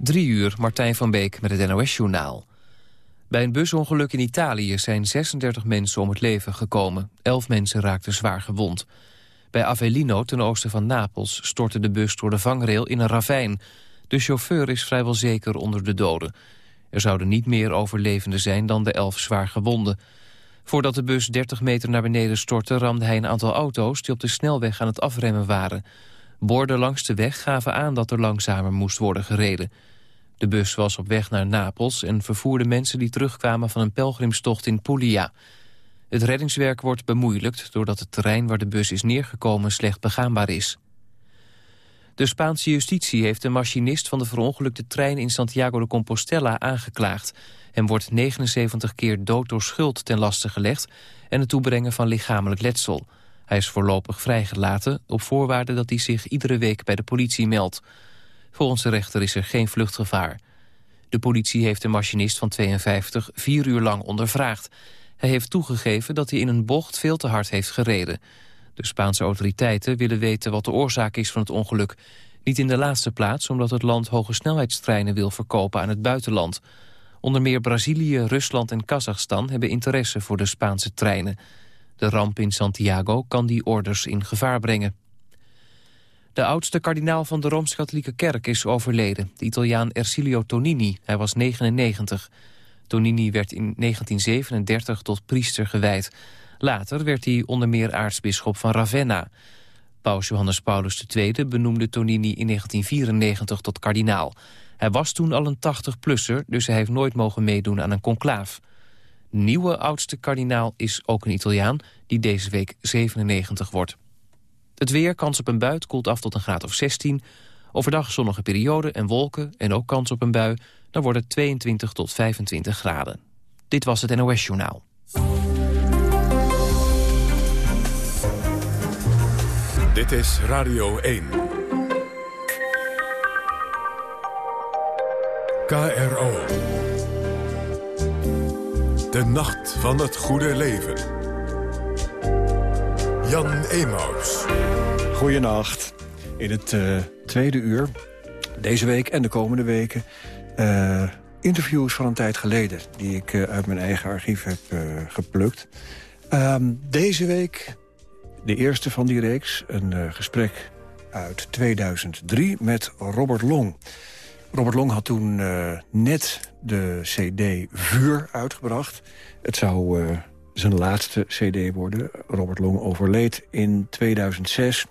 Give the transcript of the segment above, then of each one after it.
Drie uur, Martijn van Beek met het NOS-journaal. Bij een busongeluk in Italië zijn 36 mensen om het leven gekomen. Elf mensen raakten zwaar gewond. Bij Avellino, ten oosten van Napels, stortte de bus door de vangrail in een ravijn. De chauffeur is vrijwel zeker onder de doden. Er zouden niet meer overlevenden zijn dan de elf zwaar gewonden. Voordat de bus 30 meter naar beneden stortte... ramde hij een aantal auto's die op de snelweg aan het afremmen waren. Borden langs de weg gaven aan dat er langzamer moest worden gereden. De bus was op weg naar Napels en vervoerde mensen die terugkwamen van een pelgrimstocht in Puglia. Het reddingswerk wordt bemoeilijkt doordat het terrein waar de bus is neergekomen slecht begaanbaar is. De Spaanse justitie heeft de machinist van de verongelukte trein in Santiago de Compostela aangeklaagd. Hem wordt 79 keer dood door schuld ten laste gelegd en het toebrengen van lichamelijk letsel. Hij is voorlopig vrijgelaten op voorwaarde dat hij zich iedere week bij de politie meldt. Volgens de rechter is er geen vluchtgevaar. De politie heeft de machinist van 52 vier uur lang ondervraagd. Hij heeft toegegeven dat hij in een bocht veel te hard heeft gereden. De Spaanse autoriteiten willen weten wat de oorzaak is van het ongeluk. Niet in de laatste plaats omdat het land hoge snelheidstreinen wil verkopen aan het buitenland. Onder meer Brazilië, Rusland en Kazachstan hebben interesse voor de Spaanse treinen. De ramp in Santiago kan die orders in gevaar brengen. De oudste kardinaal van de Rooms-Katholieke Kerk is overleden, de Italiaan Ercilio Tonini. Hij was 99. Tonini werd in 1937 tot priester gewijd. Later werd hij onder meer aartsbisschop van Ravenna. Paus Johannes Paulus II benoemde Tonini in 1994 tot kardinaal. Hij was toen al een 80-plusser, dus hij heeft nooit mogen meedoen aan een conclaaf. Nieuwe oudste kardinaal is ook een Italiaan, die deze week 97 wordt. Het weer, kans op een bui, koelt af tot een graad of 16. Overdag zonnige periode en wolken en ook kans op een bui. Dan wordt het 22 tot 25 graden. Dit was het NOS Journaal. Dit is Radio 1. KRO. De nacht van het goede leven. Jan Emaus. Goedenacht. In het uh, tweede uur, deze week en de komende weken... Uh, interviews van een tijd geleden... die ik uh, uit mijn eigen archief heb geplukt. Um, deze week de eerste van die reeks. Een gesprek uit 2003 met Robert Long. Robert Long had toen uh, net de cd Vuur uitgebracht. Het zou uh, zijn laatste cd worden. Robert Long overleed in 2006.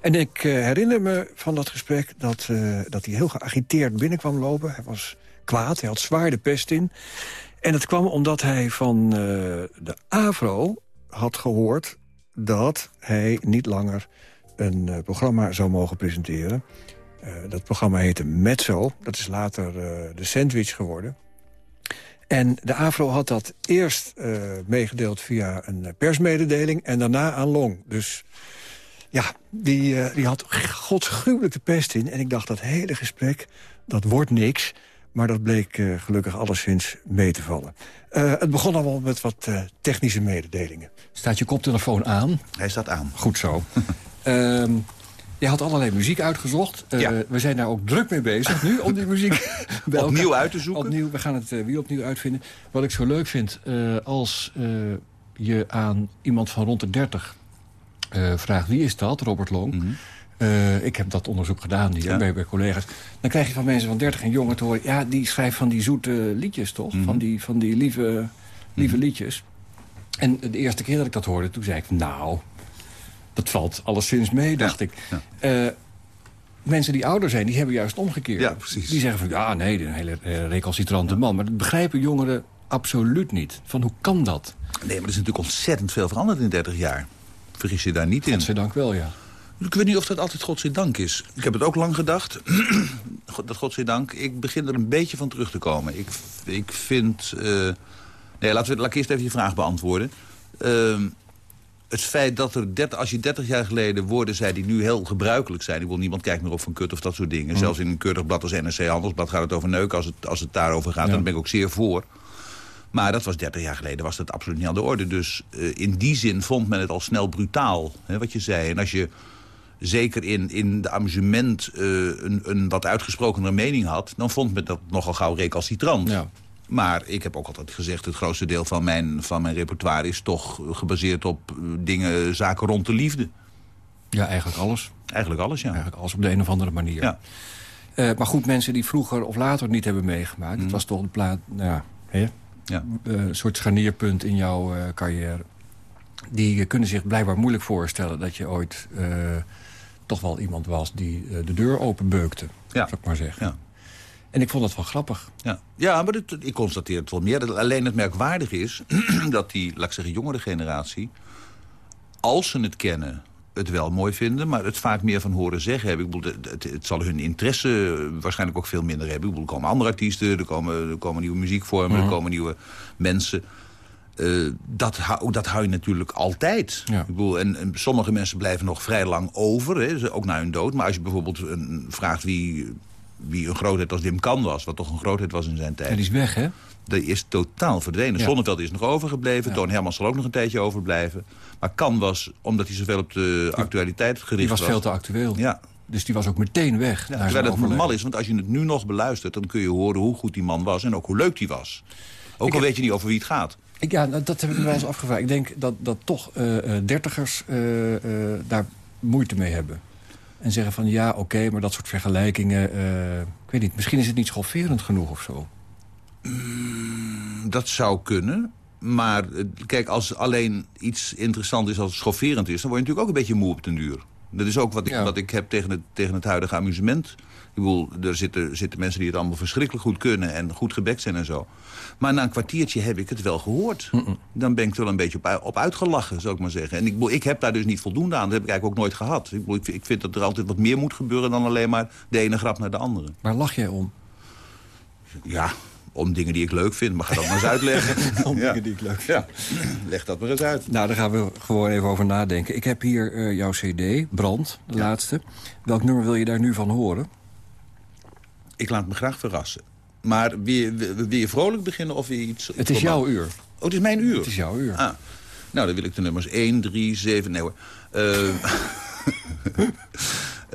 En ik uh, herinner me van dat gesprek dat, dat hij heel geagiteerd binnenkwam lopen. Hij was kwaad, hij had zwaar de pest in. En het kwam omdat hij van de AVRO had gehoord... dat hij niet langer een programma zou mogen presenteren... Uh, dat programma heette Mezzo. Dat is later uh, de Sandwich geworden. En de AVRO had dat eerst uh, meegedeeld via een persmededeling... en daarna aan Long. Dus ja, die, die had godsgruwelijk de pest in. En ik dacht, dat hele gesprek, dat wordt niks... Maar dat bleek gelukkig alleszins mee te vallen. het begon allemaal met wat technische mededelingen. Staat je koptelefoon aan? Hij staat aan. Goed zo. Je had allerlei muziek uitgezocht. Uh, We zijn daar ook druk mee bezig nu om die muziek opnieuw uit te zoeken. Opnieuw, we gaan het uh, weer opnieuw uitvinden. Wat ik zo leuk vind, uh, als je aan iemand van rond de 30 vraagt... wie is dat, Robert Long? Mm -hmm. ik heb dat onderzoek gedaan hier ja. bij, bij, collega's. Dan krijg je van mensen van 30 en jonger te horen... ja, die schrijft van die zoete liedjes, toch? Mm -hmm. van, die, van die lieve, lieve mm -hmm. liedjes. En de eerste keer dat ik dat hoorde, toen zei ik... nou, dat valt alleszins mee, dacht ik. Uh, mensen die ouder zijn, die hebben juist omgekeerd. Ja, precies. Die zeggen van, ja, nee, een hele uh, recalcitrante man. Maar dat begrijpen jongeren absoluut niet. Van, hoe kan dat? Nee, maar er is natuurlijk ontzettend veel veranderd in 30 jaar. Vergis je daar niet in. Godzijdank wel, ja. Ik weet niet of dat altijd godzijdank is. Ik heb het ook lang gedacht, dat godzijdank. Ik begin er een beetje van terug te komen. Ik, ik vind... Uh, nee, laten we, laat ik eerst even je vraag beantwoorden. Uh, het feit dat er, 30, als je 30 jaar geleden woorden zei die nu heel gebruikelijk zijn... ik wil niemand kijkt meer op van kut of dat soort dingen. Mm. Zelfs in een keurig blad als NRC Handelsblad gaat het over neuken. Als het, als het daarover gaat, ja. dan ben ik ook zeer voor. Maar dat was 30 jaar geleden, was dat absoluut niet aan de orde. Dus uh, in die zin vond men het al snel brutaal, hè, wat je zei. En als je zeker in, in de amusement uh, een, een wat uitgesprokenere mening had... dan vond men dat nogal gauw recalcitrant. Ja. Maar ik heb ook altijd gezegd... het grootste deel van mijn, van mijn repertoire is toch gebaseerd op dingen, zaken rond de liefde. Ja, eigenlijk alles. Eigenlijk alles, ja. Eigenlijk alles op de een of andere manier. Ja. Uh, maar goed, mensen die vroeger of later niet hebben meegemaakt... Mm. het was toch een plaat, nou ja, hè? Ja. Uh, een soort scharnierpunt in jouw uh, carrière. Die kunnen zich blijkbaar moeilijk voorstellen... dat je ooit toch wel iemand was die de deur openbeukte, ja. zou ik maar zeggen. Ja. En ik vond dat wel grappig. Ja, ja maar dit, ik constateer het wel meer. Alleen het merkwaardige is dat die, laat ik zeggen, jongere generatie... als ze het kennen het wel mooi vinden, maar het vaak meer van horen zeggen hebben. Ik bedoel, het, het, zal hun interesse waarschijnlijk ook veel minder hebben. Ik bedoel, er komen andere artiesten, er komen, er komen nieuwe muziekvormen, er mhm. komen nieuwe mensen. Uh, dat, dat hou je natuurlijk altijd. Ik bedoel, en, en, sommige mensen blijven nog vrij lang over, hè, ook na hun dood. Maar als je bijvoorbeeld een, vraagt wie, wie een grootheid als Dim Kan was... wat toch een grootheid was in zijn tijd. En die is weg, hè? Die is totaal verdwenen. Ja. Zonneveld is nog overgebleven. Ja. Toon Hermans zal ook nog een tijdje overblijven. Maar Kan was, omdat hij zoveel op de actualiteit gericht was... Die was veel te actueel. Ja. Dus die was ook meteen weg. Ja, terwijl het normaal is, want als je het nu nog beluistert... dan kun je horen hoe goed die man was en ook hoe leuk die was. Ook al weet je niet over wie het gaat. Ik, ja, dat heb ik me wel eens afgevraagd. Ik denk dat, dat toch uh, dertigers uh, daar moeite mee hebben. En zeggen van ja, oké, maar dat soort vergelijkingen... ik weet niet, misschien is het niet schofferend genoeg of zo. Mm, dat zou kunnen. Maar kijk, als alleen iets interessant is als het schofferend is... dan word je natuurlijk ook een beetje moe op den duur. Dat is ook wat ik, wat ik heb tegen het, tegen het huidige amusement. Ik bedoel, er zitten, zitten mensen die het allemaal verschrikkelijk goed kunnen... en goed gebekt zijn en zo. Maar na een kwartiertje heb ik het wel gehoord. Dan ben ik er wel een beetje op, op uitgelachen, zou ik maar zeggen. En ik, ik heb daar dus niet voldoende aan. Dat heb ik eigenlijk ook nooit gehad. Ik, ik, ik vind dat er altijd wat meer moet gebeuren... dan alleen maar de ene grap naar de andere. Waar lach jij om? Ja, om dingen die ik leuk vind. Maar ga dat maar eens uitleggen. om dingen die ik leuk vind. Ja. Leg dat maar eens uit. Nou, daar gaan we gewoon even over nadenken. Ik heb hier uh, jouw cd, Brand, de laatste. Welk nummer wil je daar nu van horen? Ik laat me graag verrassen. Maar wil, wil je vrolijk beginnen of weer iets... Het is jouw uur. Oh, het is mijn uur? Het is jouw uur. Ah. Nou, dan wil ik de nummers 1, 3, 7... Nee hoor. Uh,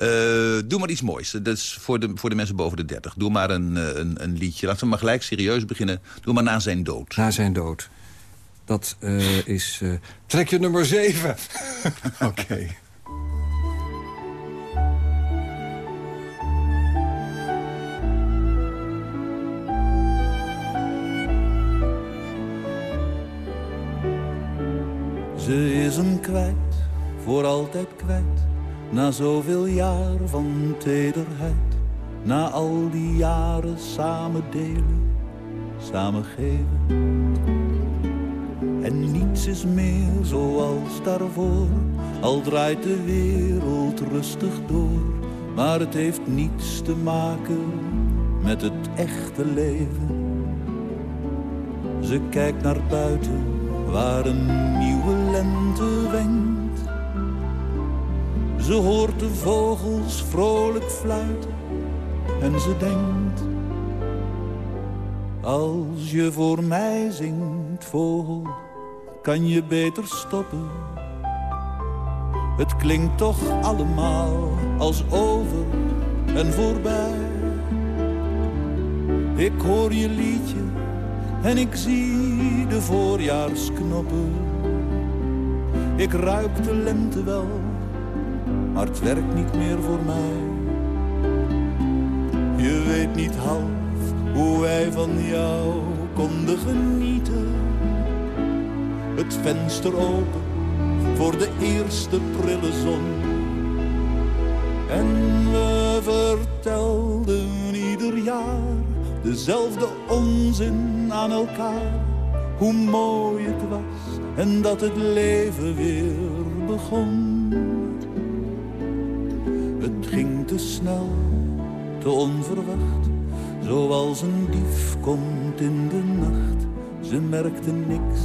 Uh, doe maar iets moois. Dat is voor de, voor de mensen boven de 30. Doe maar een, eh, een, een liedje. Laten we maar gelijk serieus beginnen. Doe maar na zijn dood. Na zijn dood. Dat uh, is uh, trekje nummer 7. Oké. Okay. Ze is hem kwijt, voor altijd kwijt na zoveel jaar van tederheid, na al die jaren samen delen, samen geven. En niets is meer zoals daarvoor, al draait de wereld rustig door. Maar het heeft niets te maken met het echte leven. Ze kijkt naar buiten, waar een nieuwe lente wenkt ze hoort de vogels vrolijk fluiten en ze denkt... Als je voor mij zingt, vogel, kan je beter stoppen. Het klinkt toch allemaal als over en voorbij. Ik hoor je liedje en ik zie de voorjaarsknoppen. Ik ruik de lente wel maar het werkt niet meer voor mij. Je weet niet half hoe wij van jou konden genieten. Het venster open voor de eerste prille zon. En we vertelden ieder jaar dezelfde onzin aan elkaar. Hoe mooi het was en dat het leven weer begon ging te snel, te onverwacht. Zoals een dief komt in de nacht. Ze merkte niks,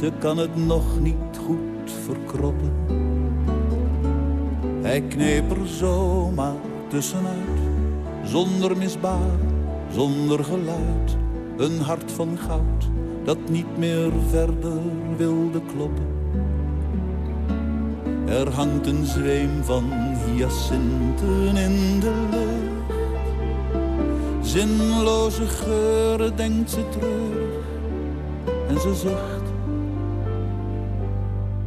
ze kan het nog niet goed verkroppen. Hij kneep er zomaar tussenuit, zonder misbaar, zonder geluid. Een hart van goud, dat niet meer verder wilde kloppen. Er hangt een zweem van hyacinten in de lucht. Zinloze geuren denkt ze terug en ze zucht.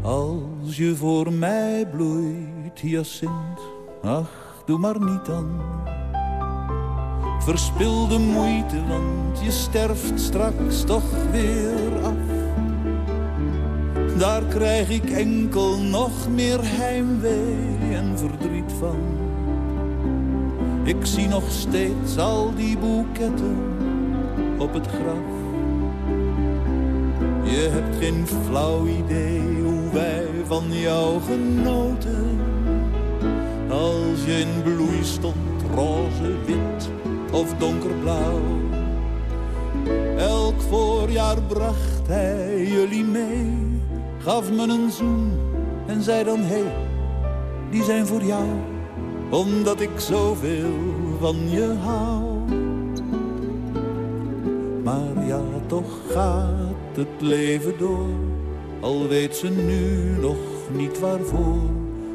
Als je voor mij bloeit, hyacint, ach, doe maar niet dan. Verspil de moeite, want je sterft straks toch weer af. Daar krijg ik enkel nog meer heimwee en verdriet van. Ik zie nog steeds al die boeketten op het graf. Je hebt geen flauw idee hoe wij van jou genoten. Als je in bloei stond, roze, wit of donkerblauw. Elk voorjaar bracht hij jullie mee, gaf me een zoen en zei dan hey, die zijn voor jou, omdat ik zoveel van je hou. Maar ja, toch gaat het leven door, al weet ze nu nog niet waarvoor,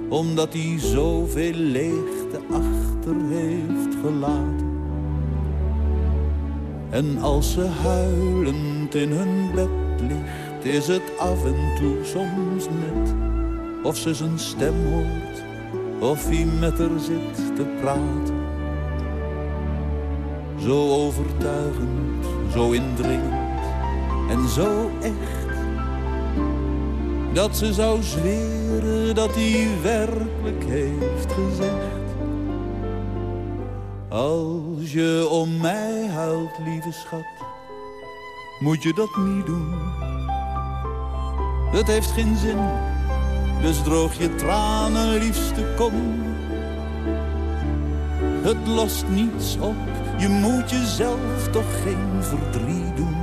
omdat hij zoveel leegte achter heeft gelaten. En als ze huilend in hun bed ligt, is het af en toe soms net of ze zijn stem hoort, of hij met haar zit te praten. Zo overtuigend, zo indringend en zo echt, dat ze zou zweren dat hij werkelijk heeft gezegd. Als je om mij huilt, lieve schat, moet je dat niet doen. Het heeft geen zin, dus droog je tranen, liefste, kom. Het lost niets op, je moet jezelf toch geen verdriet doen.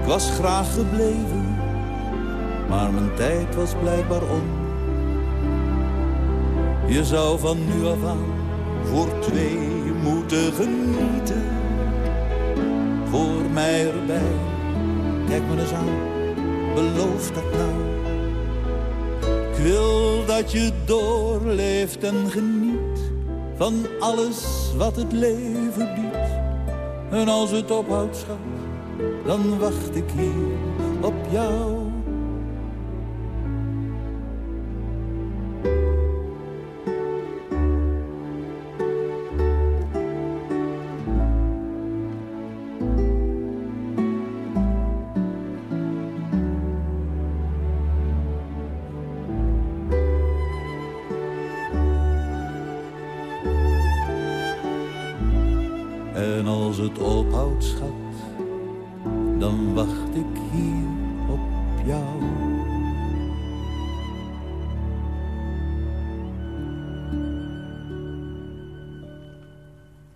Ik was graag gebleven, maar mijn tijd was blijkbaar om. Je zou van nu af aan voor twee moeten genieten. Voor mij erbij, kijk me eens aan, beloof dat nou. Wil dat je doorleeft en geniet van alles wat het leven biedt. En als het ophoudt, schat, dan wacht ik hier op jou.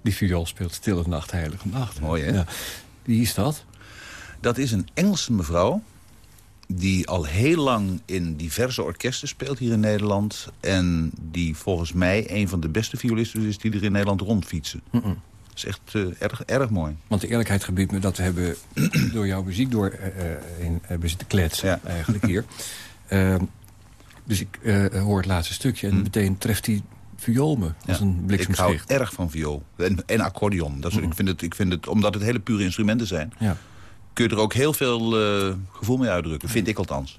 Die viool speelt Stille Nacht, Heilige Nacht. Mooi, hè? Ja. Wie is dat? Dat is een Engelse mevrouw die al heel lang in diverse orkesten speelt hier in Nederland. En die volgens mij een van de beste violisten is die er in Nederland rondfietsen. Dat is echt eh, erg, erg mooi. Want de eerlijkheid gebiedt me dat we hebben door jouw muziek door eh, in, hebben zitten kletsen Ja. eigenlijk hier. Ehm, dus ik hoor het laatste stukje en meteen treft die viool me als Ja. een Ik hou bliksemschicht. erg van viool. En, en accordeon. Dat is, ik, vind het, ik vind het, omdat het hele pure instrumenten zijn... Ja. kun je er ook heel veel eh, gevoel mee uitdrukken. Vind ik althans.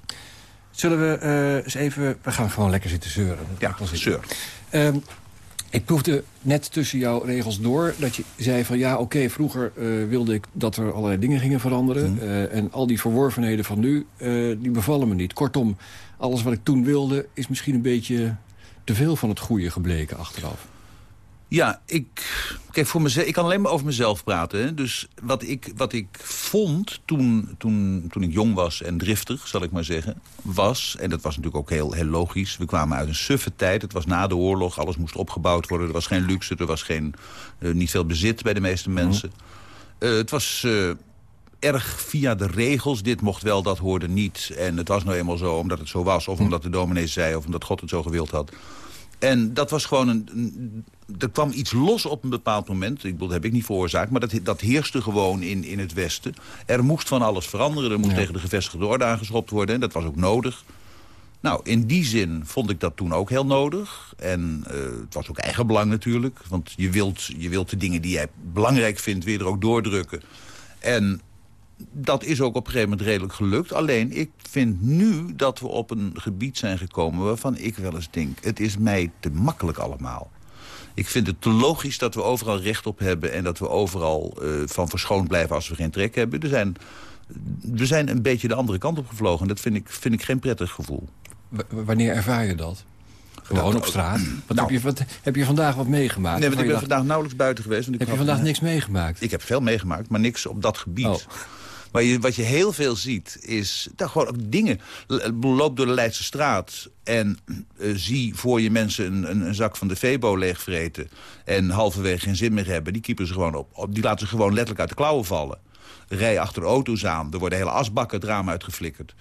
Zullen we eh, eens even... We gaan gewoon lekker zitten zeuren. Ja, zeur. Ehm, ik proefde net tussen jouw regels door dat je zei van... ja, oké, vroeger eh, wilde ik dat er allerlei dingen gingen veranderen. Mhm. eh, en al die verworvenheden van nu, die bevallen me niet. Kortom, alles wat ik toen wilde is misschien een beetje te veel van het goede gebleken achteraf. Ja, ik, kijk, voor mezelf, ik kan alleen maar over mezelf praten. Hè. Dus wat ik, wat ik vond toen, toen, toen ik jong was en driftig, zal ik maar zeggen... was, en dat was natuurlijk ook heel, heel logisch... we kwamen uit een suffe tijd, het was na de oorlog... alles moest opgebouwd worden, er was geen luxe, er was geen, eh, niet veel bezit bij de meeste mensen. Eh, het was eh, erg via de regels, dit mocht wel, dat hoorde niet. En het was nou eenmaal zo omdat het zo was... of omdat de dominee zei, of omdat God het zo gewild had... En dat was gewoon een, Er kwam iets los op een bepaald moment. Ik bedoel, dat heb ik niet veroorzaakt. Maar dat, dat heerste gewoon in, in het Westen. Er moest van alles veranderen. Er moest Ja. tegen de gevestigde orde aangeschopt worden. En dat was ook nodig. Nou, in die zin vond ik dat toen ook heel nodig. En uh, het was ook eigenbelang natuurlijk. Want je wilt, je wilt de dingen die jij belangrijk vindt weer er ook doordrukken. En dat is ook op een gegeven moment redelijk gelukt. Alleen, ik vind nu dat we op een gebied zijn gekomen... waarvan ik wel eens denk, het is mij te makkelijk allemaal. Ik vind het te logisch dat we overal recht op hebben... en dat we overal uh, van verschoond blijven als we geen trek hebben. Er zijn, we zijn een beetje de andere kant op gevlogen. En dat vind ik, vind ik geen prettig gevoel. W wanneer ervaar je dat? Gewoon op straat? Wat, nou, heb, je, wat, heb je vandaag wat meegemaakt? Nee, want ik ben vandaag nauwelijks buiten geweest. Want ik heb je vandaag niks meegemaakt? Ik heb veel meegemaakt, maar niks op dat gebied. Oh. Maar wat je heel veel ziet, is dat gewoon ook dingen. Loop door de Leidse straat en uh, zie voor je mensen een, een, een, zak van de Febo leegvreten... en halverwege geen zin meer hebben. Die keepen ze gewoon op. Die laten ze gewoon letterlijk uit de klauwen vallen. Rij achter auto's aan. Er worden hele asbakken het raam uitgeflikkerd.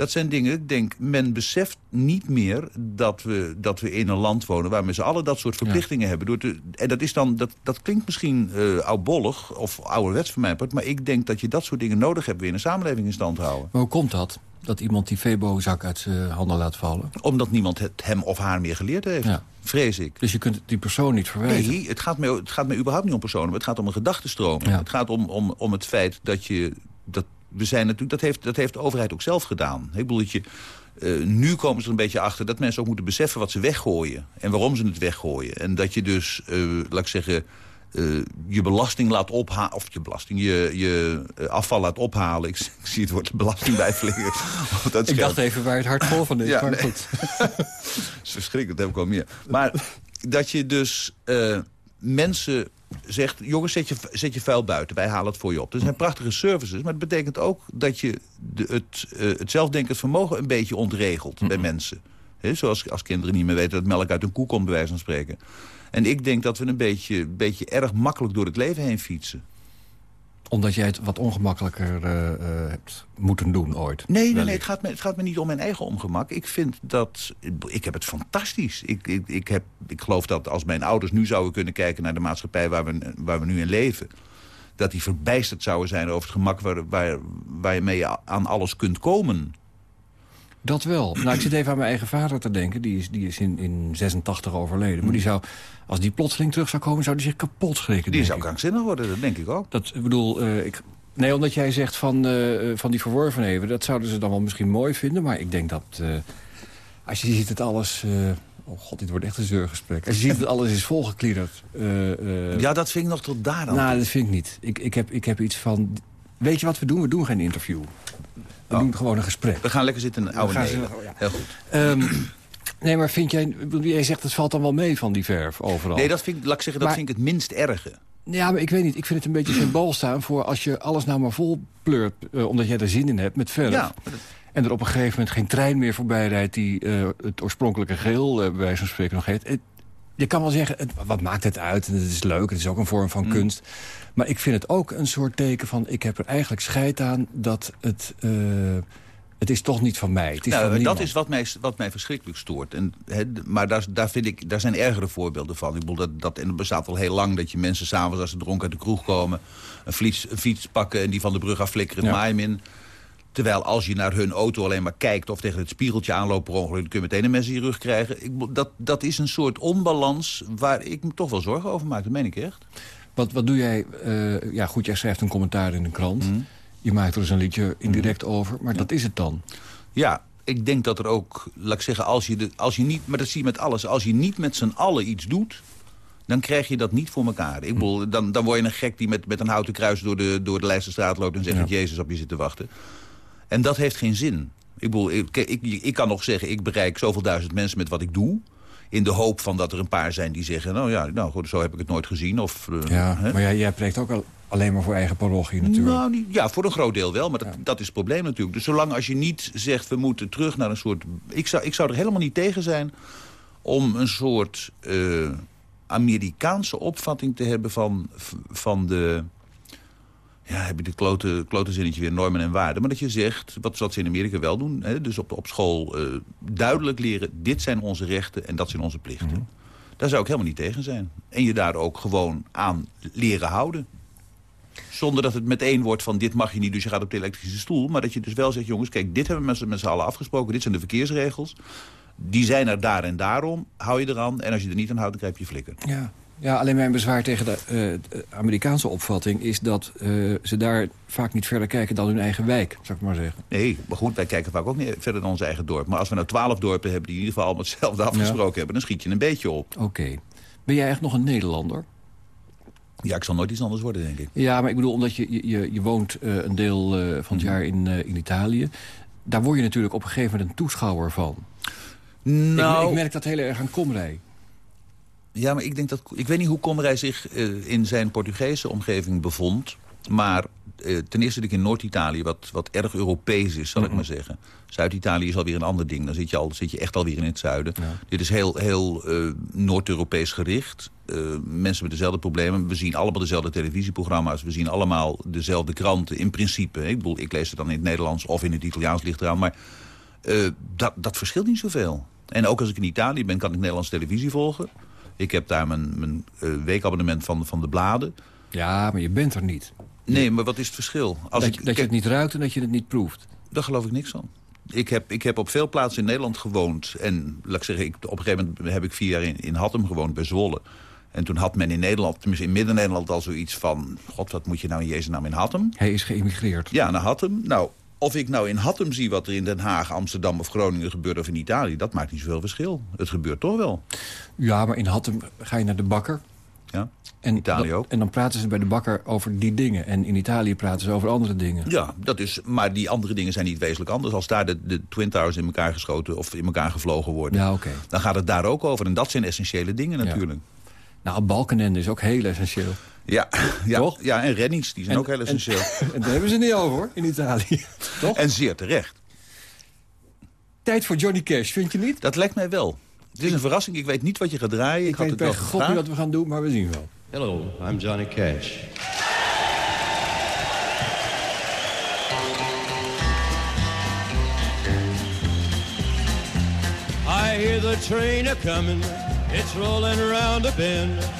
Dat zijn dingen, ik denk, men beseft niet meer dat we, dat we in een land wonen... waar we z'n allen dat soort verplichtingen hebben. Door te, en dat, is dan, dat, dat klinkt misschien uh, oudbollig of ouderwets van mijn part... maar ik denk dat je dat soort dingen nodig hebt... weer in een samenleving in stand houden. Maar hoe komt dat? Dat iemand die Febo-zak uit zijn handen laat vallen? Omdat niemand het hem of haar meer geleerd heeft. Vrees ik. Dus je kunt die persoon niet verwijzen? Nee, het gaat, me, het gaat me überhaupt niet om personen. Maar het gaat om een gedachtenstroom. Het gaat om, om, om het feit dat je... Dat, we zijn natuurlijk, dat, heeft, dat heeft de overheid ook zelf gedaan. Ik bedoel dat je, uh, nu komen ze er een beetje achter dat mensen ook moeten beseffen wat ze weggooien. En waarom ze het weggooien. En dat je dus, uh, laat ik zeggen, uh, je belasting laat ophalen. Of je belasting, je, je afval laat ophalen. Ik, ik, zie het woord belasting bijvliegen. ik dacht even waar het hart vol van is. Ja, maar nee. goed. dat is verschrikkelijk, dat heb ik al meer. Maar dat je dus mensen zegt... jongens, zet je, zet je vuil buiten, wij halen het voor je op. Er zijn prachtige services, maar het betekent ook... dat je de, het, uh, het zelfdenkend vermogen een beetje ontregelt bij mensen. He, zoals als kinderen niet meer weten dat melk uit een koe komt, bij wijze van spreken. En ik denk dat we een beetje, beetje erg makkelijk door het leven heen fietsen omdat jij het wat ongemakkelijker uh, uh, hebt moeten doen ooit? Nee, nee, nee het, gaat me, het gaat me niet om mijn eigen ongemak. Ik vind dat... Ik heb het fantastisch. Ik, ik, ik, heb, ik geloof dat als mijn ouders nu zouden kunnen kijken... naar de maatschappij waar we, waar we nu in leven... dat die verbijsterd zouden zijn over het gemak... waar, waar, waarmee je aan alles kunt komen. Dat wel. Nou, ik zit even aan mijn eigen vader te denken. Die is, die is in, in 86 overleden. Maar die zou, als die plotseling terug zou komen, zou die zich kapot schrikken. Die zou krankzinnig worden, dat denk ik ook. Dat, ik bedoel, uh, ik, nee, omdat jij zegt van, uh, van die verworvenheden... dat zouden ze dan wel misschien mooi vinden. Maar ik denk dat, uh, als je ziet het alles... Oh god, dit wordt echt een zeurgesprek. Als je ziet dat alles is volgekliederd. ja, dat vind ik nog tot daar dan. Nou, dat vind ik niet. Ik, ik, heb, ik heb iets van... Weet je wat we doen? We doen geen interview. We oh. doen gewoon een gesprek. We gaan lekker zitten oude nee. Ja. Heel goed. Um, nee, maar vind jij... Jij zegt het valt dan wel mee van die verf overal. Nee, dat vind, laat ik zeggen, dat vind ik het minst erge. Ja, maar ik weet niet. Ik vind het een beetje symbool staan voor als je alles nou maar vol pleurt... Uh, omdat jij er zin in hebt met verf. Ja, En er op een gegeven moment geen trein meer voorbij rijdt... die uh, het oorspronkelijke geel, uh, bij wijze van spreken, nog heet. je kan wel zeggen, het, wat maakt het uit? En het is leuk, het is ook een vorm van mm. kunst. Maar ik vind het ook een soort teken van... ik heb er eigenlijk scheid aan dat het... Uh, het is toch niet van mij. Het is nou, van dat is wat mij, wat mij verschrikkelijk stoort. En, he, maar daar, daar, vind ik, daar zijn ergere voorbeelden van. Ik bedoel, dat, dat, en het bestaat al heel lang dat je mensen s'avonds als ze dronken uit de kroeg komen... een fiets, een fiets pakken en die van de brug afflikkeren het ja. in. Terwijl als je naar hun auto alleen maar kijkt... of tegen het spiegeltje aanloopt per ongeluk... dan kun je meteen een mes in je rug krijgen. Ik, dat, dat is een soort onbalans waar ik me toch wel zorgen over maak. Dat meen ik echt. Wat, wat doe jij? Uh, ja, goed, jij schrijft een commentaar in de krant. Mm. Je maakt er eens een liedje indirect mm. over. Maar ja. dat is het dan? Ja, ik denk dat er ook, laat ik zeggen, als je, de, als je niet... maar dat zie je met alles. Als je niet met z'n allen iets doet dan krijg je dat niet voor elkaar. Ik bedoel, dan, dan word je een gek die met, met een houten kruis door de, door de Leidse loopt... en zegt ja. dat Jezus op je zit te wachten. En dat heeft geen zin. Ik, bedoel, ik, ik, ik kan nog zeggen, ik bereik zoveel duizend mensen met wat ik doe in de hoop van dat er een paar zijn die zeggen... nou ja, nou goed, zo heb ik het nooit gezien. Of, uh, ja, hè? maar jij, jij preekt ook al alleen maar voor eigen parochie natuurlijk. Nou, niet, ja, voor een groot deel wel, maar dat, ja. dat is het probleem natuurlijk. Dus zolang als je niet zegt, we moeten terug naar een soort... Ik zou, ik zou er helemaal niet tegen zijn om een soort uh, Amerikaanse opvatting te hebben van, van de ja, heb je dit klote, klote zinnetje weer, normen en waarden. Maar dat je zegt, wat, wat ze in Amerika wel doen... Hè, dus op, op school uh, duidelijk leren... dit zijn onze rechten en dat zijn onze plichten. Mm -hmm. Daar zou ik helemaal niet tegen zijn. En je daar ook gewoon aan leren houden. Zonder dat het meteen wordt van dit mag je niet, dus je gaat op de elektrische stoel. Maar dat je dus wel zegt, jongens, kijk, dit hebben we met z'n allen afgesproken. Dit zijn de verkeersregels. Die zijn er daar en daarom. Hou je eraan. En als je er niet aan houdt, dan krijg je flikker. Ja. Ja, alleen mijn bezwaar tegen de, uh, Amerikaanse opvatting... is dat uh, ze daar vaak niet verder kijken dan hun eigen wijk, zou ik maar zeggen. Nee, maar goed, wij kijken vaak ook niet verder dan ons eigen dorp. Maar als we nou twaalf dorpen hebben die in ieder geval allemaal hetzelfde afgesproken hebben... dan schiet je een beetje op. Oké. Ben jij echt nog een Nederlander? Ja, ik zal nooit iets anders worden, denk ik. Ja, maar ik bedoel, omdat je, je, je woont een deel van het jaar in, in Italië... daar word je natuurlijk op een gegeven moment een toeschouwer van. Nou... Ik, ik merk dat heel erg aan Komrij. Ja, maar ik denk dat... Ik weet niet hoe Komrij zich uh, in zijn Portugese omgeving bevond. Maar uh, ten eerste ik in Noord-Italië, wat, wat erg Europees is, zal mm ik maar zeggen. Zuid-Italië is alweer een ander ding. Dan zit je, al, zit je echt alweer in het zuiden. Ja. Dit is heel, heel uh, Noord-Europees gericht. mensen met dezelfde problemen. We zien allemaal dezelfde televisieprogramma's. We zien allemaal dezelfde kranten, in principe. Ik bedoel, ik lees het dan in het Nederlands of in het Italiaans ligt eraan. Maar dat, dat verschilt niet zoveel. En ook als ik in Italië ben, kan ik Nederlandse televisie volgen. Ik heb daar mijn, mijn uh, weekabonnement van, van de bladen. Ja, maar je bent er niet. Nee, maar wat is het verschil? Als dat, ik, dat je het niet ruikt en dat je het niet proeft. Daar geloof ik niks van. Ik heb, ik heb op veel plaatsen in Nederland gewoond. En laat ik zeggen, ik, op een gegeven moment heb ik vier jaar in, in Hattem gewoond, bij Zwolle. En toen had men in Nederland, tenminste in Midden-Nederland... al zoiets van, god, wat moet je nou in Jezus naam in Hattem? Hij is geëmigreerd. Ja, naar Hattem. Nou, of ik nou in Hattem zie wat er in Den Haag, Amsterdam of Groningen gebeurt... of in Italië, dat maakt niet zoveel verschil. Het gebeurt toch wel. Ja, maar in Hattem ga je naar de bakker. Ja, en Italië ook. En dan praten ze bij de bakker over die dingen. En in Italië praten ze over andere dingen. Ja, dat is, maar die andere dingen zijn niet wezenlijk anders. Als daar de, de Twin Towers in elkaar geschoten of in elkaar gevlogen worden... Ja, okay. dan gaat het daar ook over. En dat zijn essentiële dingen natuurlijk. Ja. Nou, Balkenende is ook heel essentieel. Ja, ja, Toch? ja, en reddings, die zijn en, ook heel essentieel. En, en daar hebben ze niet over, hoor, in Italië. Toch? En zeer terecht. Tijd voor Johnny Cash, vind je niet? Dat lijkt mij wel. Het is een verrassing, ik weet niet wat je gaat draaien. Ik, ik had weet bij god niet wat we gaan doen, maar we zien wel. Hello, I'm Johnny Cash. I hear the train a-coming, it's rolling around a bend.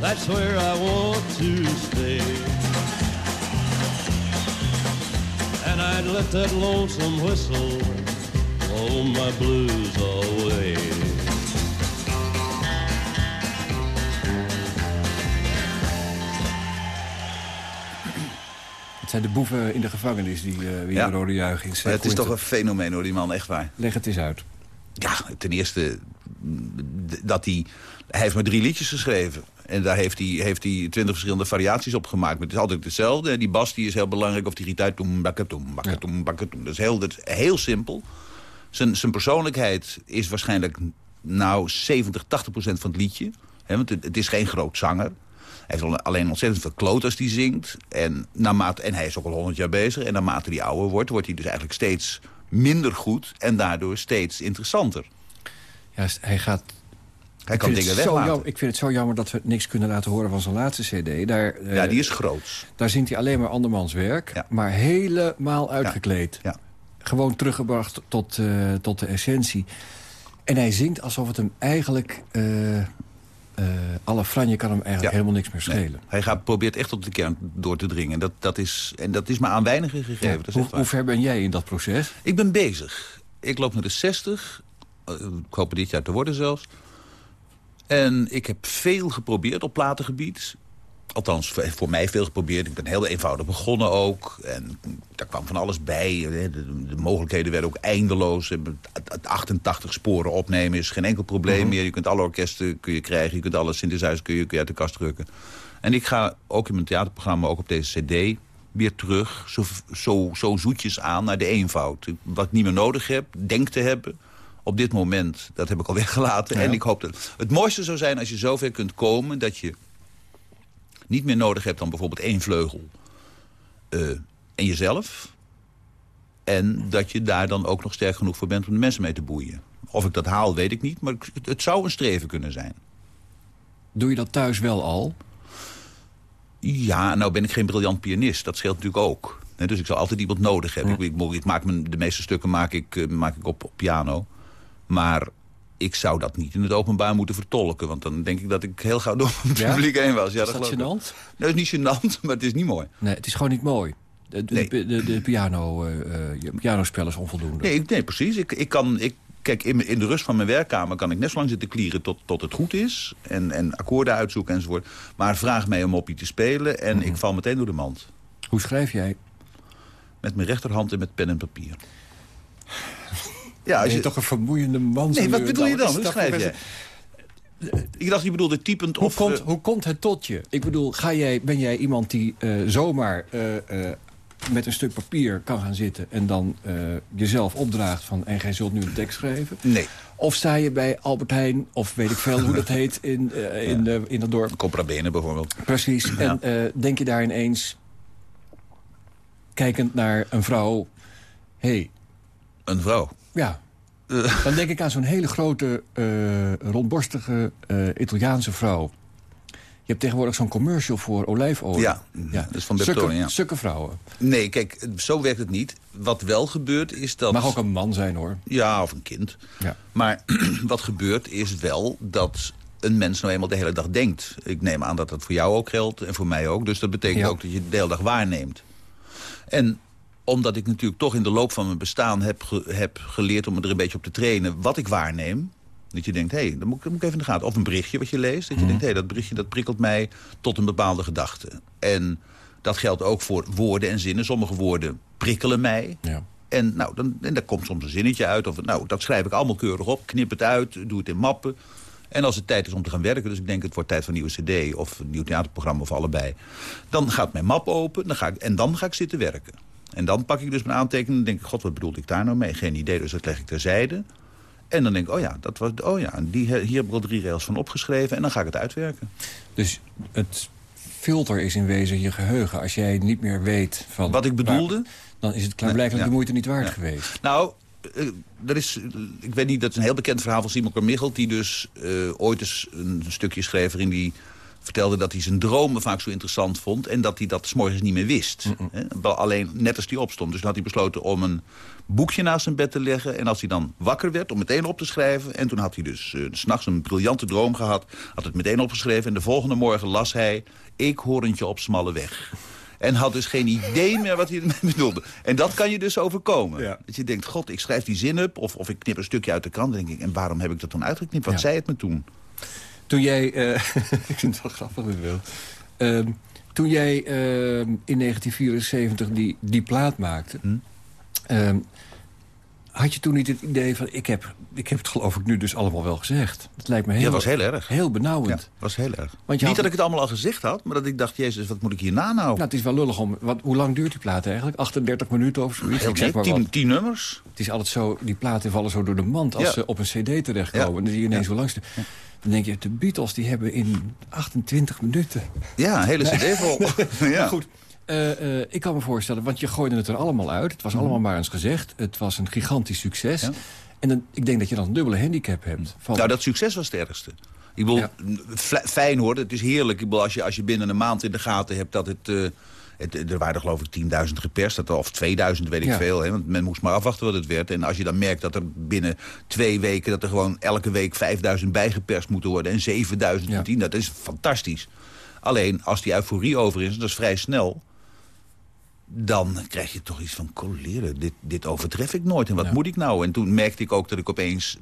That's where I want to stay. And I'd let that lonesome whistle blow my blues away. Het zijn de boeven in de gevangenis die uh, weer ja. rode juichen. In het is toch een fenomeen hoor, die man, echt waar. Leg het eens uit. Ja, ten eerste dat hij... Hij heeft maar drie liedjes geschreven. En daar heeft hij, heeft hij twintig verschillende variaties op gemaakt. Maar het is altijd hetzelfde. Die bas die is heel belangrijk. Of die gitaar... Toem, bakken, toem. Dat is heel, dat is heel simpel. Zijn, zijn persoonlijkheid is waarschijnlijk nou 70, 80 procent van het liedje. He, want het, het, is geen groot zanger. Hij heeft alleen ontzettend veel kloot als hij zingt. En, naarmate, en hij is ook al 100 jaar bezig. En naarmate hij ouder wordt, wordt hij dus eigenlijk steeds minder goed. En daardoor steeds interessanter. Juist, hij gaat hij kan dingen weglaten. ik vind het zo jammer dat we niks kunnen laten horen van zijn laatste cd. Daar, uh, ja, die is groot. Daar zingt hij alleen maar andermans werk, ja. maar helemaal uitgekleed. Ja. Gewoon teruggebracht tot, uh, tot de essentie. En hij zingt alsof het hem eigenlijk... Uh, alle franje kan hem eigenlijk helemaal niks meer schelen. Nee. Hij gaat, probeert echt tot de kern door te dringen. Dat, dat is, en dat is maar aan weinigen gegeven. hoe, hoe ver ben jij in dat proces? Ik ben bezig. Ik loop naar de 60. ik hoop dit jaar te worden zelfs. En ik heb veel geprobeerd op platengebied. Althans, voor mij veel geprobeerd. Ik ben heel eenvoudig begonnen ook. En daar kwam van alles bij. De, de mogelijkheden werden ook eindeloos. 88 sporen opnemen is geen enkel probleem mhm. meer. Je kunt alle orkesten kun je krijgen. Je kunt alle synthesizers kun je, kun je uit de kast drukken. En ik ga ook in mijn theaterprogramma, ook op deze cd... weer terug, zo, zo, zo zoetjes aan naar de eenvoud. Wat ik niet meer nodig heb, denk te hebben op dit moment, dat heb ik al weggelaten. En ik hoop dat het mooiste zou zijn als je zover kunt komen... dat je niet meer nodig hebt dan bijvoorbeeld één vleugel uh, en jezelf. En dat je daar dan ook nog sterk genoeg voor bent om de mensen mee te boeien. Of ik dat haal, weet ik niet, maar het, het zou een streven kunnen zijn. Doe je dat thuis wel al? Ja, nou ben ik geen briljant pianist. Dat scheelt natuurlijk ook. dus ik zal altijd iemand nodig hebben. Ik, ik, ik, maak mijn, de meeste stukken maak ik, uh, maak ik op, op piano. Maar ik zou dat niet in het openbaar moeten vertolken. Want dan denk ik dat ik heel gauw door het publiek heen was. Ja, is dat, dat gênant? Nee, het is niet gênant, maar het is niet mooi. Nee, het is gewoon niet mooi. De, de, de, de piano, uh, pianospel is onvoldoende. Nee, nee precies. Ik, ik kan, ik, kijk, in, in de rust van mijn werkkamer kan ik net zo lang zitten klieren tot, tot het goed is. En, en akkoorden uitzoeken enzovoort. Maar vraag mij om op iets te spelen en mhm. ik val meteen door de mand. Hoe schrijf jij? Met mijn rechterhand en met pen en papier. Ja, als je... toch een vermoeiende man. Nee, wat bedoel je dan? Hoe schrijf je? Ik dacht, je bedoelde typend hoe of... Komt, uh... Hoe komt het tot je? Ik bedoel, ga jij, ben jij iemand die uh, zomaar uh, met een stuk papier kan gaan zitten... en dan jezelf opdraagt van... en jij zult nu een tekst schrijven? Nee. Of sta je bij Albert Heijn, of weet ik veel hoe dat heet... in, in, ja. in dat dorp? Copra Bene bijvoorbeeld. Precies. Ja. En denk je daar ineens... kijkend naar een vrouw... hey, een vrouw? Ja. Uh. Dan denk ik aan zo'n hele grote, uh, rondborstige uh, Italiaanse vrouw. Je hebt tegenwoordig zo'n commercial voor olijfolie. Ja, ja. dat is van Bertone, ja. Sukke vrouwen. Nee, kijk, zo werkt het niet. Wat wel gebeurt is dat... Mag ook een man zijn, hoor. Ja, of een kind. Ja. Maar wat gebeurt is wel dat een mens nou eenmaal de hele dag denkt. Ik neem aan dat dat voor jou ook geldt en voor mij ook. Dus dat betekent ook dat je de hele dag waarneemt. En omdat ik natuurlijk toch in de loop van mijn bestaan heb, heb geleerd... om me er een beetje op te trainen wat ik waarneem. Dat je denkt, hé, hey, dan moet, moet, ik even in de gaten. Of een berichtje wat je leest. Dat je mhm. denkt, hé, hey, dat berichtje dat prikkelt mij tot een bepaalde gedachte. En dat geldt ook voor woorden en zinnen. Sommige woorden prikkelen mij. Ja. En, nou, dan, en daar komt soms een zinnetje uit. Of, nou, dat schrijf ik allemaal keurig op. Knip het uit, doe het in mappen. En als het tijd is om te gaan werken, dus ik denk het wordt tijd voor een nieuwe cd... of een nieuw theaterprogramma of allebei... dan gaat mijn map open dan ga ik, en dan ga ik zitten werken. En dan pak ik dus mijn aantekeningen en denk ik... god, wat bedoelde ik daar nou mee? Geen idee, dus dat leg ik terzijde. En dan denk ik, oh ja, dat was, oh ja die, hier heb ik al drie rails van opgeschreven... en dan ga ik het uitwerken. Dus het filter is in wezen je geheugen. Als jij niet meer weet van... Wat ik bedoelde? dan is het klaarblijkelijk de moeite niet waard geweest. Nou, uh, er is, ik weet niet, dat is een heel bekend verhaal van Simon Carmichael... die dus uh, ooit eens een stukje schreef waarin die vertelde dat hij zijn dromen vaak zo interessant vond... en dat hij dat s morgens niet meer wist. Alleen net als hij opstond. Dus dan had hij besloten om een boekje naast zijn bed te leggen... en als hij dan wakker werd, om meteen op te schrijven... en toen had hij dus uh, s'nachts een briljante droom gehad... had het meteen opgeschreven en de volgende morgen las hij... ik horentje op smalle weg. En had dus geen idee meer wat hij ermee bedoelde. En dat kan je dus overkomen. Dat je denkt, god, ik schrijf die zin op... of, of ik knip een stukje uit de krant. denk ik, en waarom heb ik dat dan uitgeknipt? Wat zei het me toen? Toen jij... Uh, ik vind het wel grappig, dit wil. Uh, toen jij uh, in 1974 die, die plaat maakte... Hm? Had je toen niet het idee van, ik heb, ik heb het geloof ik nu dus allemaal wel gezegd. Dat lijkt me heel, Ja, was heel erg. heel benauwend. Ja, was heel erg. Want Niet had- dat ik het allemaal al gezegd had, maar dat ik dacht... Jezus, wat moet ik hierna nou? Nou, het is wel lullig om... Wat, hoe lang duurt die plaat eigenlijk? 38 minuten of zoiets? heel Ik zeg maar tien, tien nummers. Het is altijd zo, die platen vallen zo door de mand als Ja. ze op een cd terechtkomen. En dan zie je ineens zo langs. Dan denk je, de Beatles die hebben in 28 minuten. Ja, een hele cd vol. ja. Maar goed, eh, eh, ik kan me voorstellen, want je gooide het er allemaal uit. Het was allemaal maar eens gezegd. Het was een gigantisch succes. Ja. En dan, ik denk dat je dan een dubbele handicap hebt. Van, Nou, dat succes was het ergste. Ik bedoel, Ja. fijn hoor, het is heerlijk. Ik bedoel, als, je, als je binnen een maand in de gaten hebt dat het... eh, het er waren er geloof ik 10.000 geperst, dat- of 2000, weet ik Ja. veel. Hè, want men moest maar afwachten wat het werd. En als je dan merkt dat er binnen twee weken... dat er gewoon elke week 5000 bijgeperst moeten worden... en 7000 Ja. en 10, dat is fantastisch. Alleen, als die euforie over is, dat is vrij snel... dan krijg je toch iets van, coleren, dit, dit overtref ik nooit. En wat Ja. moet ik nou? En toen merkte ik ook dat ik opeens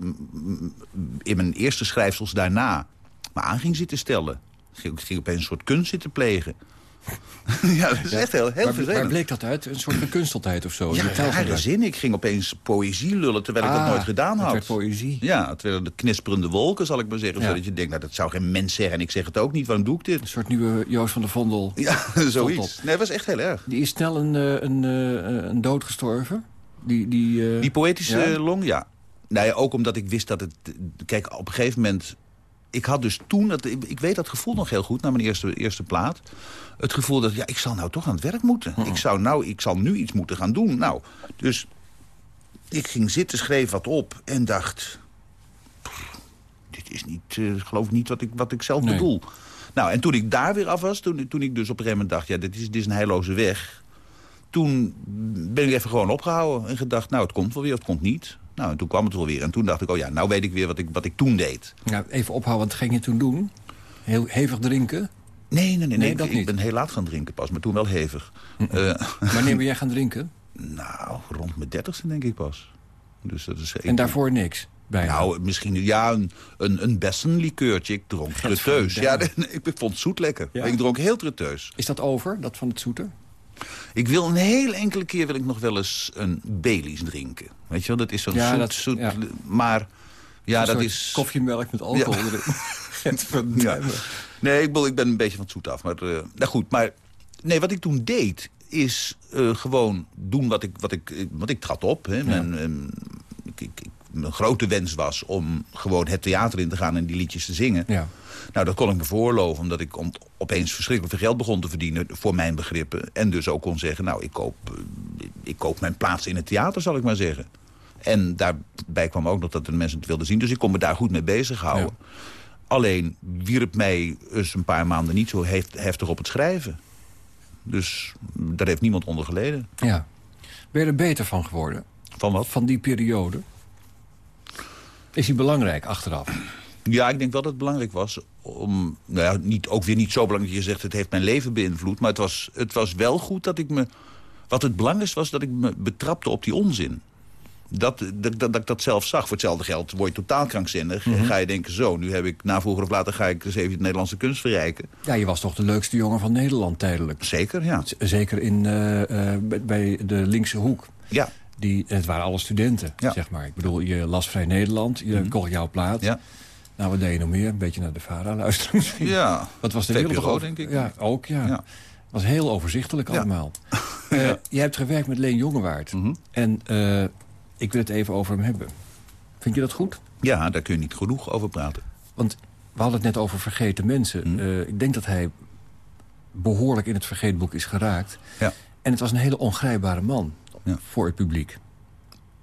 in mijn eerste schrijfsels daarna... me aan ging zitten stellen. Ik ging, ik ging opeens een soort kunst zitten plegen. ja, dat is echt heel, heel waar, bleek dat uit? Een soort gekunsteldheid of zo? Ja, rare zin. Ik ging opeens poëzie lullen, terwijl ik dat Ah, nooit gedaan had. poëzie. Ja, terwijl de knisperende wolken, zal ik maar zeggen. Ja. Zodat je denkt, nou, dat zou geen mens zeggen. En ik zeg het ook niet, waarom doe ik dit? Een soort nieuwe Joost van der Vondel. Ja, zoiets. Nee, het was echt heel erg. Die is snel een, eh, een, eh, een dood gestorven. Die, die, eh, Die poëtische ja? long, ja. Nou ja, ook omdat ik wist dat het... Kijk, op een gegeven moment... Ik had dus toen, dat, ik, ik weet dat gevoel nog heel goed... na mijn eerste, eerste plaat. Het gevoel dat, ja, ik zal nou toch aan het werk moeten. Ik, zou nou, ik zal nu iets moeten gaan doen. Nou, dus ik ging zitten, schreef wat op en dacht... pff, dit is niet, eh, ik geloof niet wat ik, wat ik zelf Nee. bedoel. Nou, en toen ik daar weer af was, toen, toen ik dus op een gegeven moment dacht... ja, dit is, dit is een heilloze weg toen ben ik even gewoon opgehouden en gedacht, nou, het komt wel weer, het komt niet. Nou, en toen kwam het wel weer. En toen dacht ik, oh ja, nou weet ik weer wat ik, wat ik toen deed. Ja, even ophouden, wat ging je toen doen? Heel hevig drinken? Nee, nee, nee, nee. Nee, ik, dat ik niet. ben heel laat gaan drinken pas, maar toen wel hevig. Eh, Wanneer ben jij gaan drinken? nou, rond mijn dertigste denk ik pas. Dus dat is En daarvoor niks? Bijna. Nou, misschien ja, een, een, een bessenlikeurtje. Ik dronk treteus. Ja, ik, vond het zoet lekker. Ja. Ik dronk heel treteus. Is dat over, dat van het zoete? Ik wil een heel enkele keer wil ik nog wel eens een Baileys drinken. Weet je wel, dat is zo'n Ja, zoet, dat- zoet ja. maar ja, dat is... Koffiemelk met alcohol Ja. erin. Ja. Nee, ik, bedoel, ik ben een beetje van het zoet af. Maar, eh, nou goed, maar nee, wat ik toen deed, is eh, gewoon doen wat ik, wat ik, eh, wat ik trad op. Hè. Mijn, ehm, ik- mijn grote wens was om gewoon het theater in te gaan en die liedjes te zingen. Ja. Nou, dat kon ik me voorloven, omdat ik opeens verschrikkelijk veel geld begon te verdienen voor mijn begrippen. En dus ook kon zeggen, nou, ik koop, eh, ik koop mijn plaats in het theater, zal ik maar zeggen. En daarbij kwam ook nog dat de mensen het wilden zien. Dus ik kon me daar goed mee bezighouden. Alleen wierp mij eens een paar maanden niet zo hef- heftig op het schrijven. Dus daar heeft niemand onder geleden. ja. Ben je er beter van geworden? Van wat? Van die periode? Is die belangrijk achteraf? Ja, ik denk wel dat het belangrijk was om... Nou ja, niet, ook weer niet zo belangrijk dat je zegt... het heeft mijn leven beïnvloed. Maar het was, het was wel goed dat ik me... Wat het belangrijkste was dat ik me betrapte op die onzin. Dat, dat, dat, dat ik dat zelf zag. Voor hetzelfde geld word je totaal krankzinnig. En ga je denken, zo, nu heb ik na vroeger of later... ga ik eens even de Nederlandse kunst verrijken. Ja, je was toch de leukste jongen van Nederland tijdelijk. Zeker, ja. Z- Zeker in, eh, eh, bij de linkse hoek. Ja, Die, het waren alle studenten, Ja. zeg maar. Ik bedoel, je las Vrij Nederland, je kocht jouw plaat. ja. Nou, wat deed je nog meer? Een beetje naar de VARA luisteren misschien. ja. Wat was de wereld toch denk ik. Ja, ook, ja. Ja. was heel overzichtelijk allemaal. Eh, je hebt gewerkt met Leen Jongewaard. Mhm. En eh, ik wil het even over hem hebben. Vind je dat goed? Ja, daar kun je niet genoeg over praten. Want we hadden het net over vergeten mensen. Mhm. Eh, ik denk dat hij behoorlijk in het vergeetboek is geraakt. Ja. En het was een hele ongrijpbare man Ja. voor het publiek.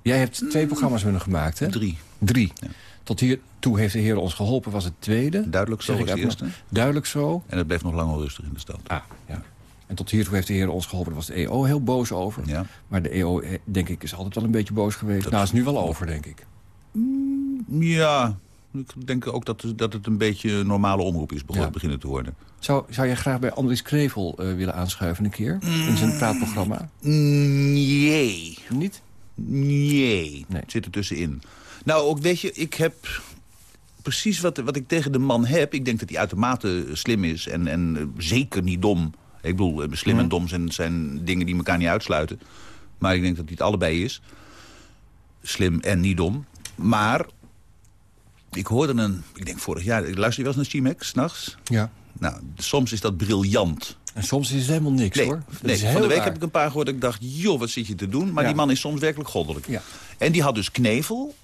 Jij hebt twee programma's met hem gemaakt, hè? Drie. Drie. Ja. Tot hier toe heeft de Heer ons geholpen, was het tweede. Duidelijk zo was eerste. Duidelijk zo. En het bleef nog lang onrustig in de stad. Ah, ja. En tot hiertoe heeft de Heer ons geholpen. Daar was de EO heel boos over. Ja. Maar de EO, eh, denk ik, is altijd wel een beetje boos geweest. Dat nou, is- is nu wel over, denk ik. Ja, ik denk ook dat, dat het een beetje een normale omroep is begonnen, Ja. beginnen te worden. Zou, zou jij graag bij Andries Krevel eh, willen aanschuiven een keer? In zijn praatprogramma? Nee. Niet? Nee. Zit er tussenin. Nou, ook weet je, ik heb precies wat, wat ik tegen de man heb. Ik denk dat hij uitermate slim is en, en eh, zeker niet dom. Ik bedoel, eh, slim en dom zijn, zijn dingen die elkaar niet uitsluiten. Maar ik denk dat hij het allebei is. slim en niet dom. Maar ik hoorde een, ik denk vorig jaar, ik luister je wel eens naar Chimex, s'nachts? Ja. Nou, soms is dat briljant. En soms is het helemaal niks, Nee, hoor. Dat nee is van heel de week raar. heb ik een paar gehoord dat ik dacht... joh, wat zit je te doen? Maar Ja. die man is soms werkelijk goddelijk. Ja. En die had dus knevel.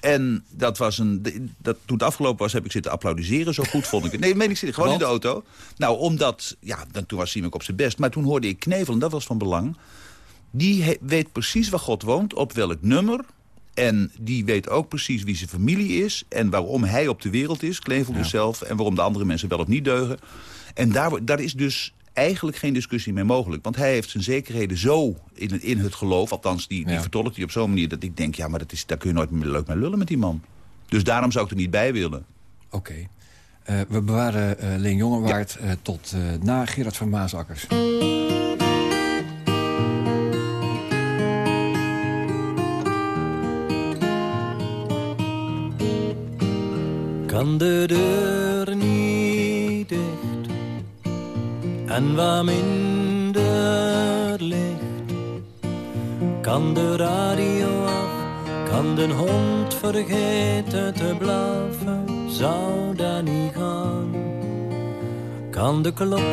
En dat was een, dat, toen het afgelopen was, heb ik zitten applaudisseren. Zo goed vond ik het. Nee, meen ik serieus. Gewoon in de auto. Nou, omdat... Ja, dan, toen was Siemek op zijn best. Maar toen hoorde ik knevel, en dat was van belang. Die he- weet precies waar God woont, op welk nummer. En die weet ook precies wie zijn familie is... en waarom hij op de wereld is, Knevel dus zelf... en waarom de andere mensen wel of niet deugen. En daar, daar is dus eigenlijk geen discussie mee mogelijk. Want hij heeft zijn zekerheden zo in, het- in het geloof... althans, die, die Ja. vertolkt hij op zo'n manier... dat ik denk, ja, maar dat is, daar kun je nooit meer leuk mee lullen met die man. Dus daarom zou ik er niet bij willen. Oké. Eh, we bewaren eh Leen Jongewaard eh, tot na Gerard van Maasakkers. Kan de deur niet dicht? En waar minder licht? Kan de radio af, kan de hond vergeten te blaffen, zou dat niet gaan. Kan de klok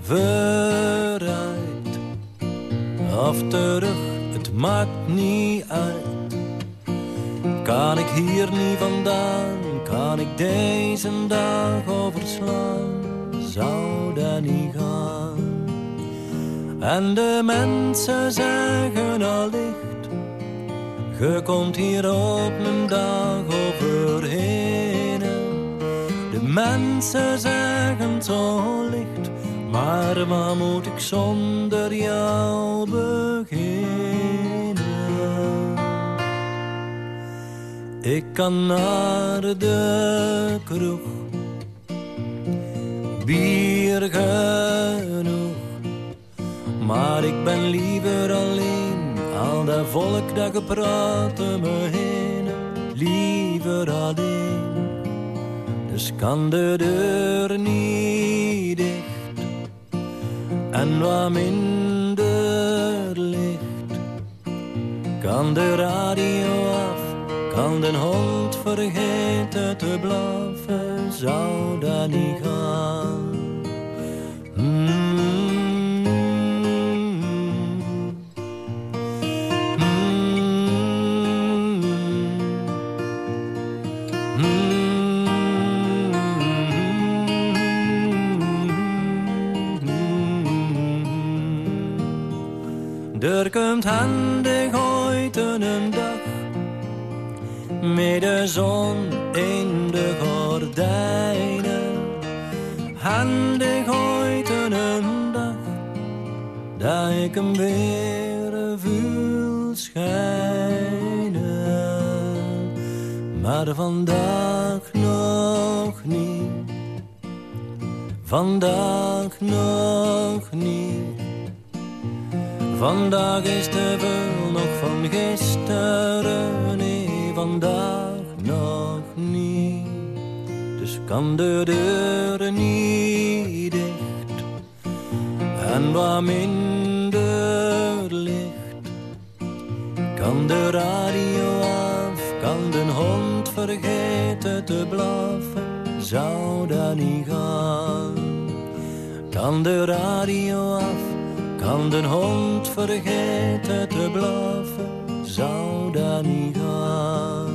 vooruit? Of terug, het maakt niet uit. Kan ik hier niet vandaan, kan ik deze dag overslaan, zou dat niet gaan. En de mensen zeggen allicht, je komt hier op een dag overheen. De mensen zeggen zo licht, maar waar moet ik zonder jou beginnen? Ik kan naar de kroeg, bier genoeg. Maar ik ben liever alleen, al dat volk dat gepraat me heen. Liever alleen, dus kan de deur niet dicht. En wat minder licht, kan de radio af. Kan de hond vergeten te blaffen, zou dat niet gaan. Mm. Er komt handig hem weer voel schijnen. Maar vandaag nog niet, vandaag nog niet. Vandaag is te veel nog van gisteren, nee, vandaag nog niet. Dus kan de deur niet dicht en wat minder De radio af, kan de hond vergeten te blaffen, zou dat niet gaan. Kan de radio af, kan de hond vergeten te blaffen, zou dat niet gaan.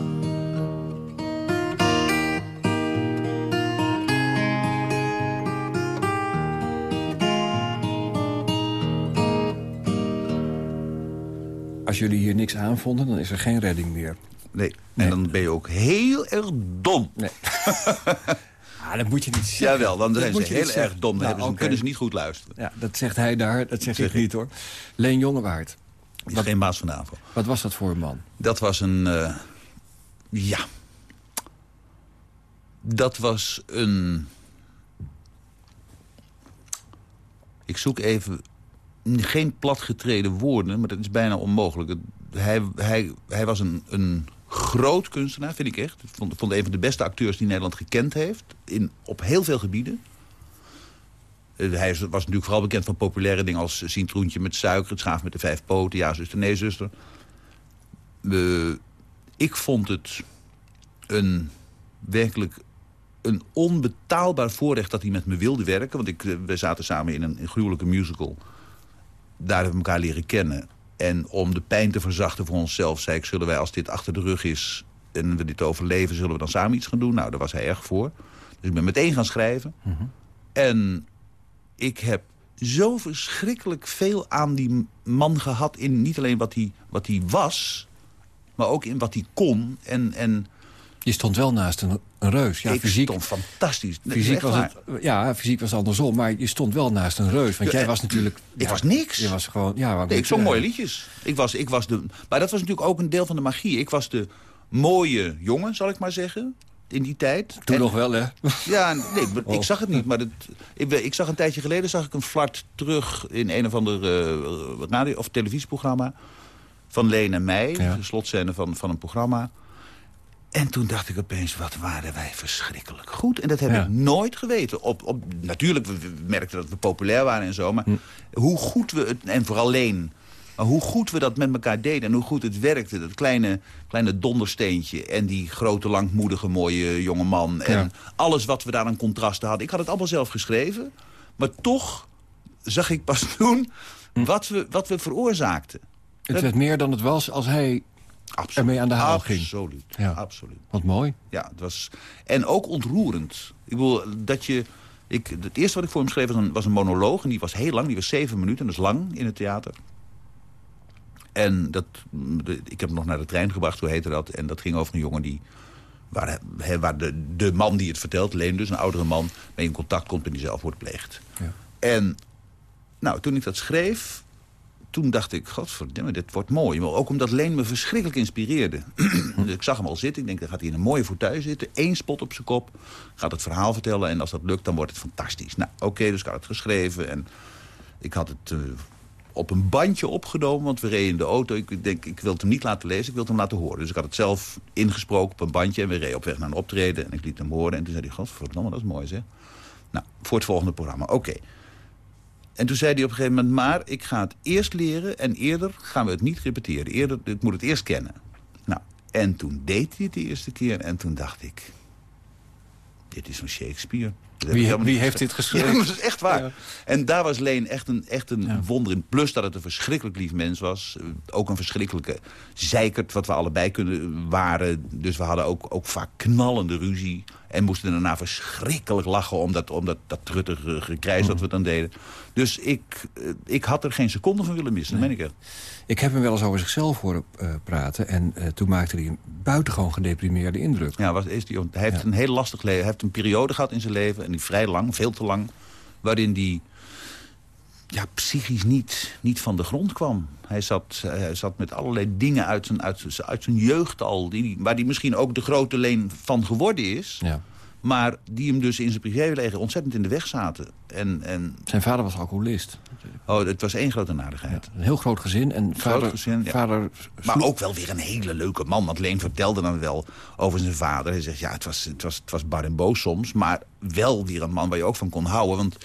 Als jullie hier niks aanvonden, dan is er geen redding meer. Nee. En dan ben je ook heel erg dom. Nee. ah, dat moet je niet zeggen. Jawel, dan zijn ze heel erg zeggen. dom. Dan Nou, ze, kunnen ze niet goed luisteren. Ja, dat zegt hij daar, dat zeg Zeg ik ik. niet hoor. Leen Jongewaard, Die is geen baas van wat was dat voor een man? Dat was een... eh, ja. Dat was een... Ik zoek even... Geen platgetreden woorden, maar dat is bijna onmogelijk. Hij, hij, hij was een, een groot kunstenaar, vind ik echt. Ik vond, vond een van de beste acteurs die Nederland gekend heeft. In, op heel veel gebieden. Eh, hij was natuurlijk vooral bekend van populaire dingen als Sien Troentje met suiker... het schaaf met de vijf poten, ja zuster, nee zuster. Eh, ik vond het een werkelijk een onbetaalbaar voorrecht dat hij met me wilde werken. Want ik, eh, we zaten samen in een gruwelijke musical. Daar hebben we elkaar leren kennen. En om de pijn te verzachten voor onszelf... zei ik, zullen wij als dit achter de rug is en we dit overleven... zullen we dan samen iets gaan doen? Nou, daar was hij erg voor. Dus ik ben meteen gaan schrijven. En ik heb zo verschrikkelijk veel aan die man gehad... in niet alleen wat hij, wat hij was, maar ook in wat hij kon. En, en Je stond wel naast een, een reus. Ja, ik fysiek, stond fantastisch. Fysiek was het, ja, fysiek was het andersom, maar je stond wel naast een reus. Want Ja, jij eh, was natuurlijk... ik ja, was niks. Je was gewoon... Ja, Nee, ik zong mooie liedjes. Ik was, ik was de, maar dat was natuurlijk ook een deel van de magie. Ik was de mooie jongen, zal ik maar zeggen, in die tijd. Toen En- nog wel, hè? Ja, nee, maar Oh. ik zag het niet. Maar het, ik, ik zag een tijdje geleden zag ik een flart terug in een of ander eh, radio- of televisieprogramma. Van Leen en mij, Ja. de slotscène van, van een programma. En toen dacht ik opeens, wat waren wij verschrikkelijk goed. En dat heb Ja. ik nooit geweten. Op, op, natuurlijk, we, merkten dat we populair waren en zo. Maar Hm. hoe goed we het, en vooral Leen... Maar hoe goed we dat met elkaar deden en hoe goed het werkte. Dat kleine, kleine dondersteentje en die grote, langmoedige, mooie jonge man. En Ja. alles wat we daar aan contrasten hadden. Ik had het allemaal zelf geschreven. Maar toch zag ik pas toen wat we, wat we veroorzaakten. Het werd meer dan het was als hij Absoluut. ermee aan de haal ging. Absoluut. Ja. Absoluut. Wat mooi. Ja, het was... En ook ontroerend. Ik bedoel, dat je... Ik, het eerste wat ik voor hem schreef was een, was een monoloog. En die was heel lang, die was zeven minuten. Dat is lang in het theater. En dat, ik heb hem nog naar de trein gebracht, hoe heette dat? En dat ging over een jongen die... Waar, he, waar de, de man die het vertelt, Leen dus, een oudere man... mee in contact komt en die zelfmoord pleegt. Ja. En nou, toen ik dat schreef, toen dacht ik... Godverdomme, dit wordt mooi. Maar ook omdat Leen me verschrikkelijk inspireerde. dus ik zag hem al zitten. Ik denk, dan gaat hij in een mooie fauteuil zitten. Eén spot op zijn kop. Gaat het verhaal vertellen. En als dat lukt, dan wordt het fantastisch. Nou, oké, dus ik had het geschreven. En ik had het eh, op een bandje opgenomen. Want we reden in de auto. Ik denk, ik wil het hem niet laten lezen. Ik wil het hem laten horen. Dus ik had het zelf ingesproken op een bandje. En we reden op weg naar een optreden. En ik liet hem horen. En toen zei hij, godverdomme, dat is mooi zeg. Nou, voor het volgende programma. Oké. En toen zei hij op een gegeven moment... maar ik ga het eerst leren en eerder gaan we het niet repeteren. Eerder, ik moet het eerst kennen. Nou, en toen deed hij het de eerste keer en toen dacht ik... dit is van Shakespeare. Wie, wie heeft dit geschreven? Ja, dat is echt waar. Ja. En daar was Leen echt een, echt een Ja. wonder in. Plus dat het een verschrikkelijk lief mens was. Eh, Ook een verschrikkelijke zeikert, wat we allebei kunnen waren. Dus we hadden ook, ook vaak knallende ruzie. En moesten daarna verschrikkelijk lachen om dat, om dat, dat truttige gekrijs dat we dan deden. Dus ik, eh, ik had er geen seconde van willen missen. Dat meen ik echt. Ik heb hem wel eens over zichzelf horen eh, praten. En eh, toen maakte hij een buitengewoon gedeprimeerde indruk. Ja, was, is die, hij heeft een heel lastig leven. Hij heeft een periode gehad in zijn leven, en die vrij lang, veel te lang... waarin hij ja, psychisch niet, niet van de grond kwam. Hij zat, hij zat met allerlei dingen uit zijn, uit, uit zijn jeugd al... Die, waar hij misschien ook de grote leen van geworden is... Ja. Maar die hem dus in zijn privéleven ontzettend in de weg zaten. En, en Zijn vader was alcoholist. oh, het was één grote nadigheid. Een heel groot gezin. En vader, gezin, ja. vader Maar ook wel weer een hele leuke man. Want Leen vertelde dan wel over zijn vader. Hij zegt, ja, het was, het was, het was bar en boos soms. Maar wel weer een man waar je ook van kon houden. Want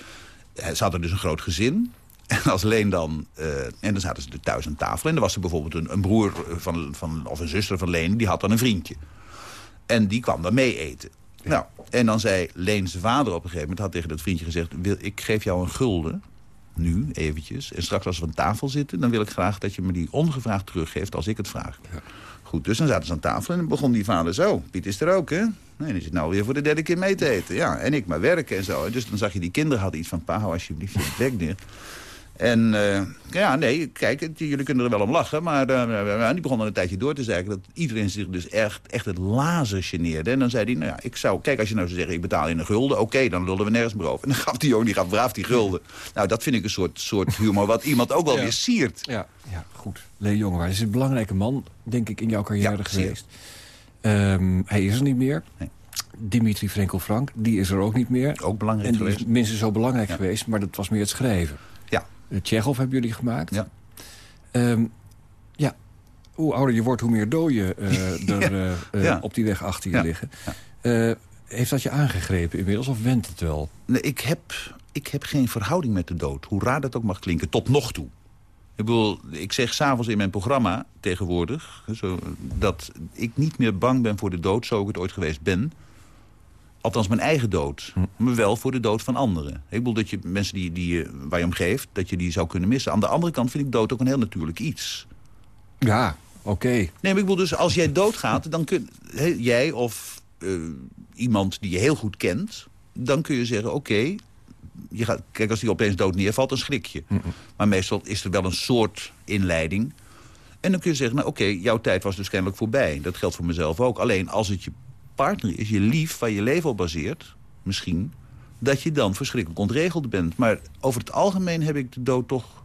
eh, ze hadden dus een groot gezin. En als Leen dan... eh, en dan zaten ze er thuis aan tafel. En er was er bijvoorbeeld een, een broer van, van, of een zuster van Leen. Die had dan een vriendje. En die kwam dan mee eten. Nou, en dan zei Leen zijn vader op een gegeven moment... had tegen dat vriendje gezegd... Wil, ik geef jou een gulden, nu eventjes. En straks als we aan tafel zitten... dan wil ik graag dat je me die ongevraagd teruggeeft als ik het vraag. Goed, dus dan zaten ze aan tafel en dan begon die vader zo. Piet is er ook, hè? Nee, die zit nou weer voor de derde keer mee te eten. Ja, en ik maar werken en zo. En dus dan zag je die kinderen hadden iets van... pa, hou alsjeblieft je bek neer. En eh, ja, nee, kijk, jullie kunnen er wel om lachen. Maar eh, die begon een tijdje door te zeggen... dat iedereen zich dus echt, echt het lazen geneerde. En dan zei hij, nou ja, ik zou... Kijk, als je nou zou zeggen, ik betaal in een gulden... oké, dan lullen we nergens meer over. En dan gaf die jongen, die gaf braaf die gulden. Nou, dat vind ik een soort, soort humor... wat iemand ook wel Ja. weer siert. Ja, ja goed. Lee Jongewaard is een belangrijke man, denk ik, in jouw carrière Ja, geweest. Ehm, hij is er niet meer. Nee. Dimitri Frenkel-Frank, die is er ook niet meer. Ook belangrijk en die geweest. is minstens zo belangrijk Ja. geweest, maar dat was meer het schrijven. Uh, Tsjechov hebben jullie gemaakt. Ja. Ehm, ja, hoe ouder je wordt, hoe meer doden eh er eh, eh, Ja. op die weg achter je Ja. liggen. Eh, heeft dat je aangegrepen inmiddels, of wendt het wel? Nee, ik heb, ik heb geen verhouding met de dood. Hoe raar dat ook mag klinken, tot nog toe. Ik Ik bedoel, ik zeg s'avonds in mijn programma tegenwoordig... Zo, dat ik niet meer bang ben voor de dood, zo ik het ooit geweest ben. Althans mijn eigen dood. Hm. Maar wel voor de dood van anderen. Ik bedoel dat je mensen die, die, waar je om geeft, dat je die zou kunnen missen. Aan de andere kant vind ik dood ook een heel natuurlijk iets. Ja, oké. Nee, maar ik bedoel dus, als jij doodgaat, dan kun jij of uh, iemand die je heel goed kent... dan kun je zeggen, oké, je gaat, kijk, als die opeens dood neervalt, dan schrik je. Maar meestal is er wel een soort inleiding. En dan kun je zeggen, nou oké, jouw tijd was dus kennelijk voorbij. Dat geldt voor mezelf ook. Alleen als het je partner is, je lief, waar je leven op baseert... misschien, dat je dan verschrikkelijk ontregeld bent. Maar over het algemeen heb ik de dood toch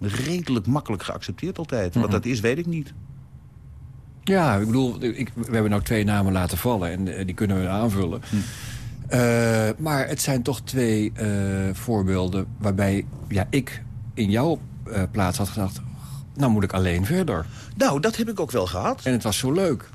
redelijk makkelijk geaccepteerd altijd. Wat dat is, weet ik niet. Ja, ik bedoel, ik, we hebben nou twee namen laten vallen en eh, die kunnen we aanvullen. Hm. Uh, maar het zijn toch twee uh, voorbeelden waarbij ja, ik in jouw uh, plaats had gedacht... nou moet ik alleen verder. Nou, dat heb ik ook wel gehad. En het was zo leuk.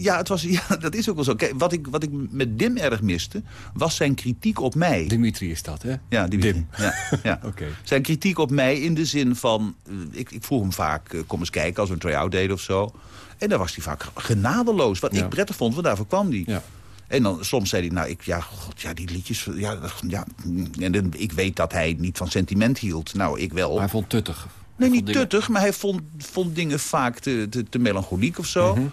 Ja, het was, ja dat is ook wel zo. Kijk, wat, ik, wat ik met Dim erg miste, was zijn kritiek op mij. Dimitri is dat, hè? Ja, Dimitri. Dim. Ja, ja. okay. Zijn kritiek op mij in de zin van... ik, ik vroeg hem vaak, kom eens kijken als we een try-out deden of zo. En dan was hij vaak genadeloos. Wat ik prettig vond, want daarvoor kwam hij. Ja. En dan soms zei hij, nou, ik, ja, god, ja, die liedjes... Ja, ja, en dan, ik weet dat hij niet van sentiment hield. Nou, ik wel. Maar hij vond tuttig. Nee, niet tuttig, maar hij vond, vond dingen vaak te, te, te melancholiek of zo. Mm -hmm.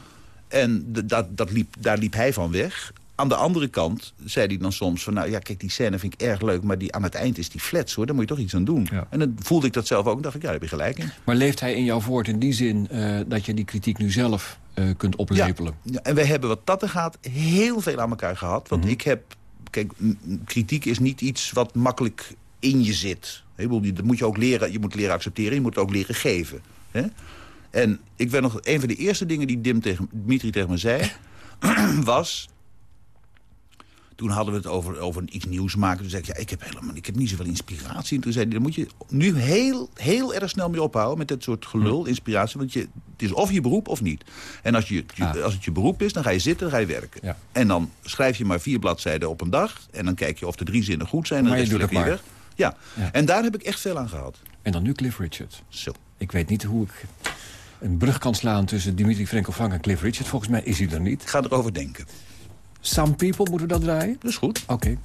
En dat, dat liep, daar liep hij van weg. Aan de andere kant zei hij dan soms van... nou ja, kijk, die scène vind ik erg leuk... maar die, aan het eind is die flats, hoor. Daar moet je toch iets aan doen. Ja. En dan voelde ik dat zelf ook en dacht ik, ja, daar heb je gelijk in. Maar leeft hij in jouw voort in die zin... Uh, dat je die kritiek nu zelf uh, kunt oplepelen? Ja. ja, en wij hebben wat dat er gaat heel veel aan elkaar gehad. Want mm -hmm. ik heb... Kijk, kritiek is niet iets wat makkelijk in je zit. Dat moet je ook leren. Je moet leren accepteren, je moet het ook leren geven. Hè? En ik weet nog, een van de eerste dingen die Dim tegen, Dimitri tegen me zei... was toen hadden we het over, over iets nieuws maken. Toen zei ik, ja, ik heb, helemaal, ik heb niet zoveel inspiratie. En toen zei hij, daar moet je nu heel, heel erg snel mee ophouden... met dit soort gelul, inspiratie. Want je, het is of je beroep of niet. En als, je, ah. als het je beroep is, dan ga je zitten, dan ga je werken. Ja. En dan schrijf je maar vier bladzijden op een dag. En dan kijk je of de drie zinnen goed zijn. En maar je doet het maar. Weg. Ja. ja, en daar heb ik echt veel aan gehad. En dan nu Cliff Richard. Zo. Ik weet niet hoe ik een brug kan slaan tussen Dimitri Frenkel-Frank en Cliff Richard. Volgens mij is hij er niet. Ik ga erover denken. Some People, moeten we dat draaien? Dat is goed. Oké. Okay.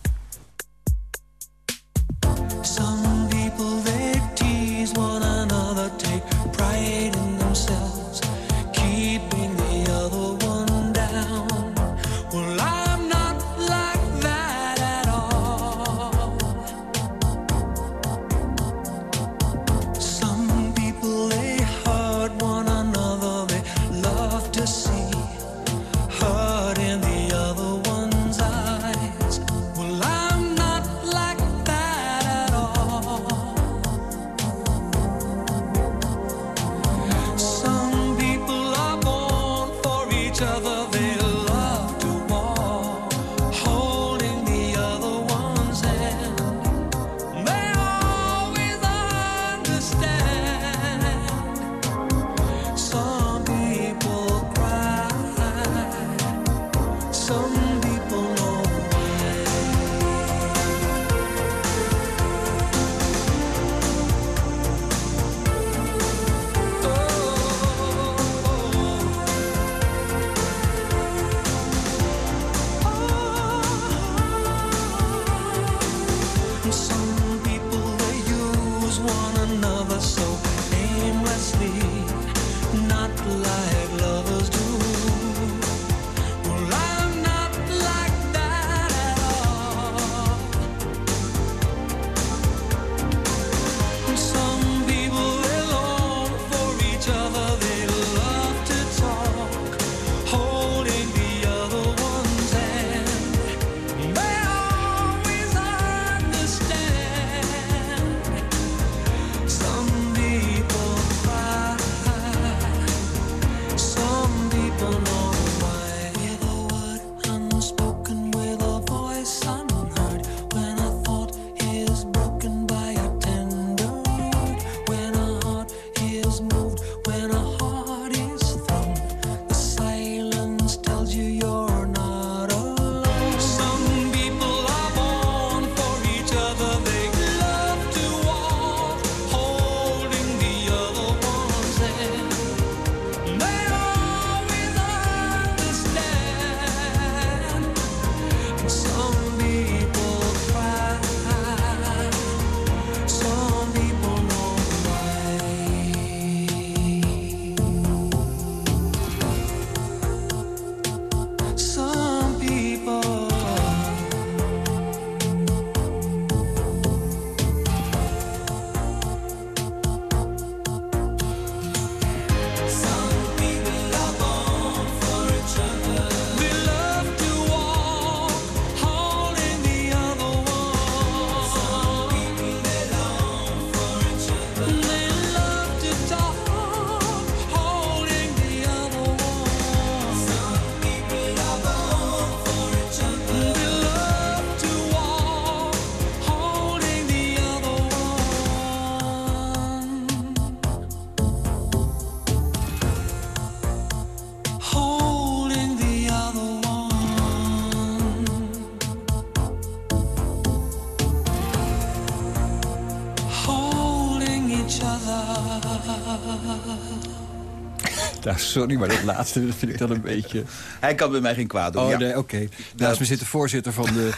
Sorry, maar dat laatste dat vind ik dan een beetje... Hij kan bij mij geen kwaad doen. Oh, ja. nee, oké. Naast me zit de voorzitter van de,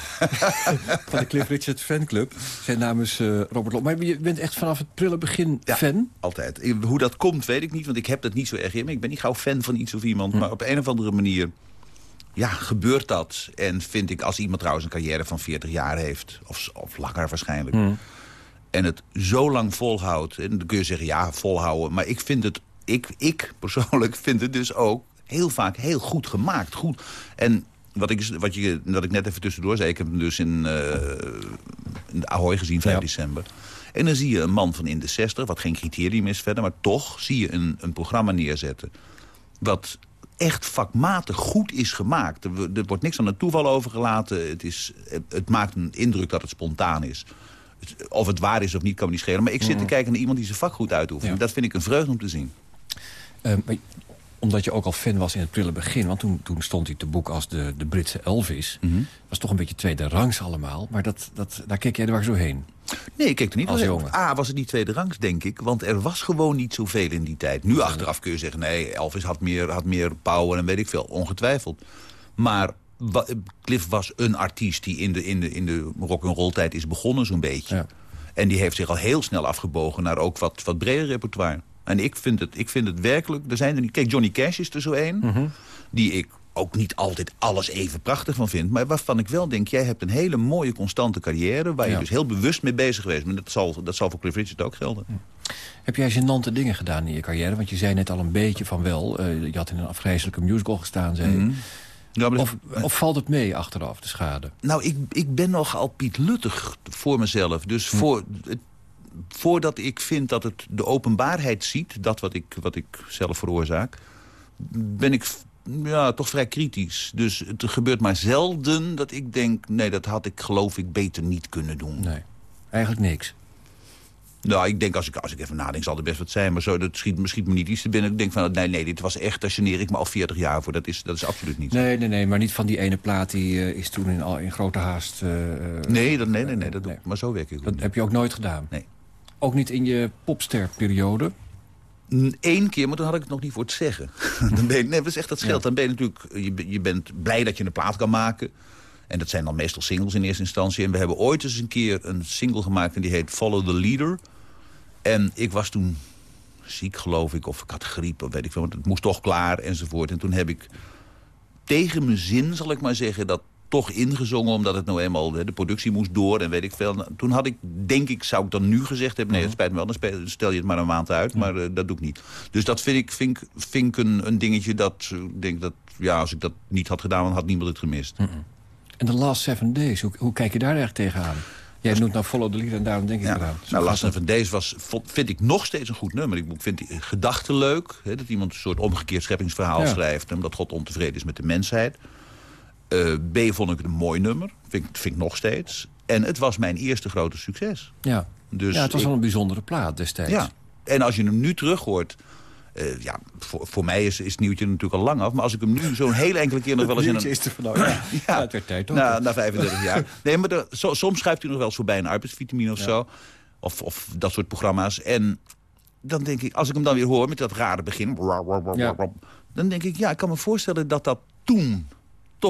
van de Cliff Richard fanclub. Zijn naam is eh, Robert Lop. Maar je bent echt vanaf het prille begin Ja, fan? Altijd. Hoe dat komt, weet ik niet, want ik heb dat niet zo erg in me. Ik ben niet gauw fan van iets of iemand, Hm. maar op een of andere manier... Ja, gebeurt dat. En vind ik, als iemand trouwens een carrière van 40 jaar heeft... of, of langer waarschijnlijk... Hm. en het zo lang volhoudt... en dan kun je zeggen, ja, volhouden. Maar ik vind het, ik, ik persoonlijk vind het dus ook heel vaak heel goed gemaakt. Goed. En wat ik, wat je, wat ik net even tussendoor zei... ik heb hem dus in, eh, in de Ahoy gezien, 5 Ja. december. En dan zie je een man van in de 60, wat geen criterium is verder... maar toch zie je een, een programma neerzetten... wat echt vakmatig goed is gemaakt. Er, wo- er wordt niks aan het toeval overgelaten. Het, is, het, het maakt een indruk dat het spontaan is. Het- Of het waar is of niet, kan me niet schelen. Maar ik zit te kijken naar iemand die zijn vak goed uitoefent. Ja. Dat vind ik een vreugde om te zien. Eh, maar omdat je ook al fan was in het prille begin. Want toen, toen stond hij te boek als de, de Britse Elvis. Mhm. was toch een beetje tweede rangs allemaal. Maar dat, dat, daar keek jij er maar zo heen. Nee, ik keek er niet Als jongen. A, was het niet tweede rangs, denk ik. Want er was gewoon niet zoveel in die tijd. Nu achteraf kun je zeggen, nee, Elvis had meer, had meer power en weet ik veel. Ongetwijfeld. Maar Cliff was een artiest die in de, in de, in de rock'n'roll tijd is begonnen zo'n beetje. Ja. En die heeft zich al heel snel afgebogen naar ook wat, wat breder repertoire. En ik vind, het, ik vind het werkelijk... Er zijn er niet, kijk, Johnny Cash is er zo een. Mhm. Die ik ook niet altijd alles even prachtig van vind. Maar waarvan ik wel denk, jij hebt een hele mooie constante carrière... waar je Ja. dus heel bewust mee bezig geweest bent. Dat zal, dat zal voor Cliff Richard ook gelden. Heb jij gênante dingen gedaan in je carrière? Want je zei net al een beetje van wel. eh, je had in een afgrijzelijke musical gestaan, zei je. Mhm. Ja, Of, of valt het mee achteraf, de schade? Nou, ik, ik ben nogal Piet Luttig voor mezelf. Dus Hm. voor, het, voordat ik vind dat het de openbaarheid ziet... dat wat ik, wat ik zelf veroorzaak... ben ik ja, toch vrij kritisch. Dus het gebeurt maar zelden dat ik denk... nee, dat had ik geloof ik beter niet kunnen doen. Nee, eigenlijk niks. Nou, ik denk als ik, als ik even nadenk, zal er best wat zijn. Maar zo, dat schiet, schiet me niet iets te binnen. Ik denk van, nee, nee, dit was echt, daar geneer ik me al 40 jaar voor. Dat is, dat is absoluut niet zo. Nee, nee, nee, maar niet van die ene plaat die eh, is toen in, al, in grote haast... eh, Nee, dat, nee, nee, nee, dat doe ik. Maar zo werk ik ook Dat niet. heb je ook nooit gedaan? Nee. Ook niet in je popsterperiode? Eén keer, maar toen had ik het nog niet voor het zeggen. dan ben je, nee, dat is echt dat scheelt. Ja. Dan ben je natuurlijk, je, je bent blij dat je een plaat kan maken. En dat zijn dan meestal singles in eerste instantie. En we hebben ooit eens een keer een single gemaakt en die heet Follow the Leader. En ik was toen ziek, geloof ik, of ik had griep, of weet ik veel. Want het moest toch klaar, enzovoort. En toen heb ik tegen mijn zin, zal ik maar zeggen, dat toch ingezongen... omdat het nou eenmaal, de productie moest door en weet ik veel. Nou, Toen had ik, denk ik, zou ik dan nu gezegd hebben... nee, het spijt me wel, dan stel je het maar een maand uit. Maar eh, dat doe ik niet. Dus dat vind ik, vind, ik- vind ik een, een dingetje dat... eh, ik denk dat, ja, als ik dat niet had gedaan, dan had niemand het gemist. En The Last Seven Days, hoe, hoe kijk je daar eigenlijk tegenaan? Jij noemt nou Follow the Leader en daarom denk ik Ja. eraan. Nou, Last van Days was, vind ik nog steeds een goed nummer. Ik vind die gedachten leuk. Hè, dat iemand een soort omgekeerd scheppingsverhaal Ja. schrijft... omdat God ontevreden is met de mensheid. Eh, B vond ik het een mooi nummer. Vind, ik- vind ik nog steeds. En het was mijn eerste grote succes. Ja. Dus ja, het was ik- wel een bijzondere plaat destijds. Ja. En als je hem nu terug hoort... eh, ja, voor, voor mij is, is het nieuwtje natuurlijk al lang af. Maar als ik hem nu zo'n hele enkele keer nog wel eens in een... is er oh ja. ja, het werd tijd ook. Na, na 35 jaar. Nee, maar de, so- soms schrijft u nog wel eens voorbij een arbeidsvitamine of zo. Of, of dat soort programma's. En dan denk ik, als ik hem dan weer hoor met dat rare begin... Ja. dan denk ik, ja, ik kan me voorstellen dat dat toen...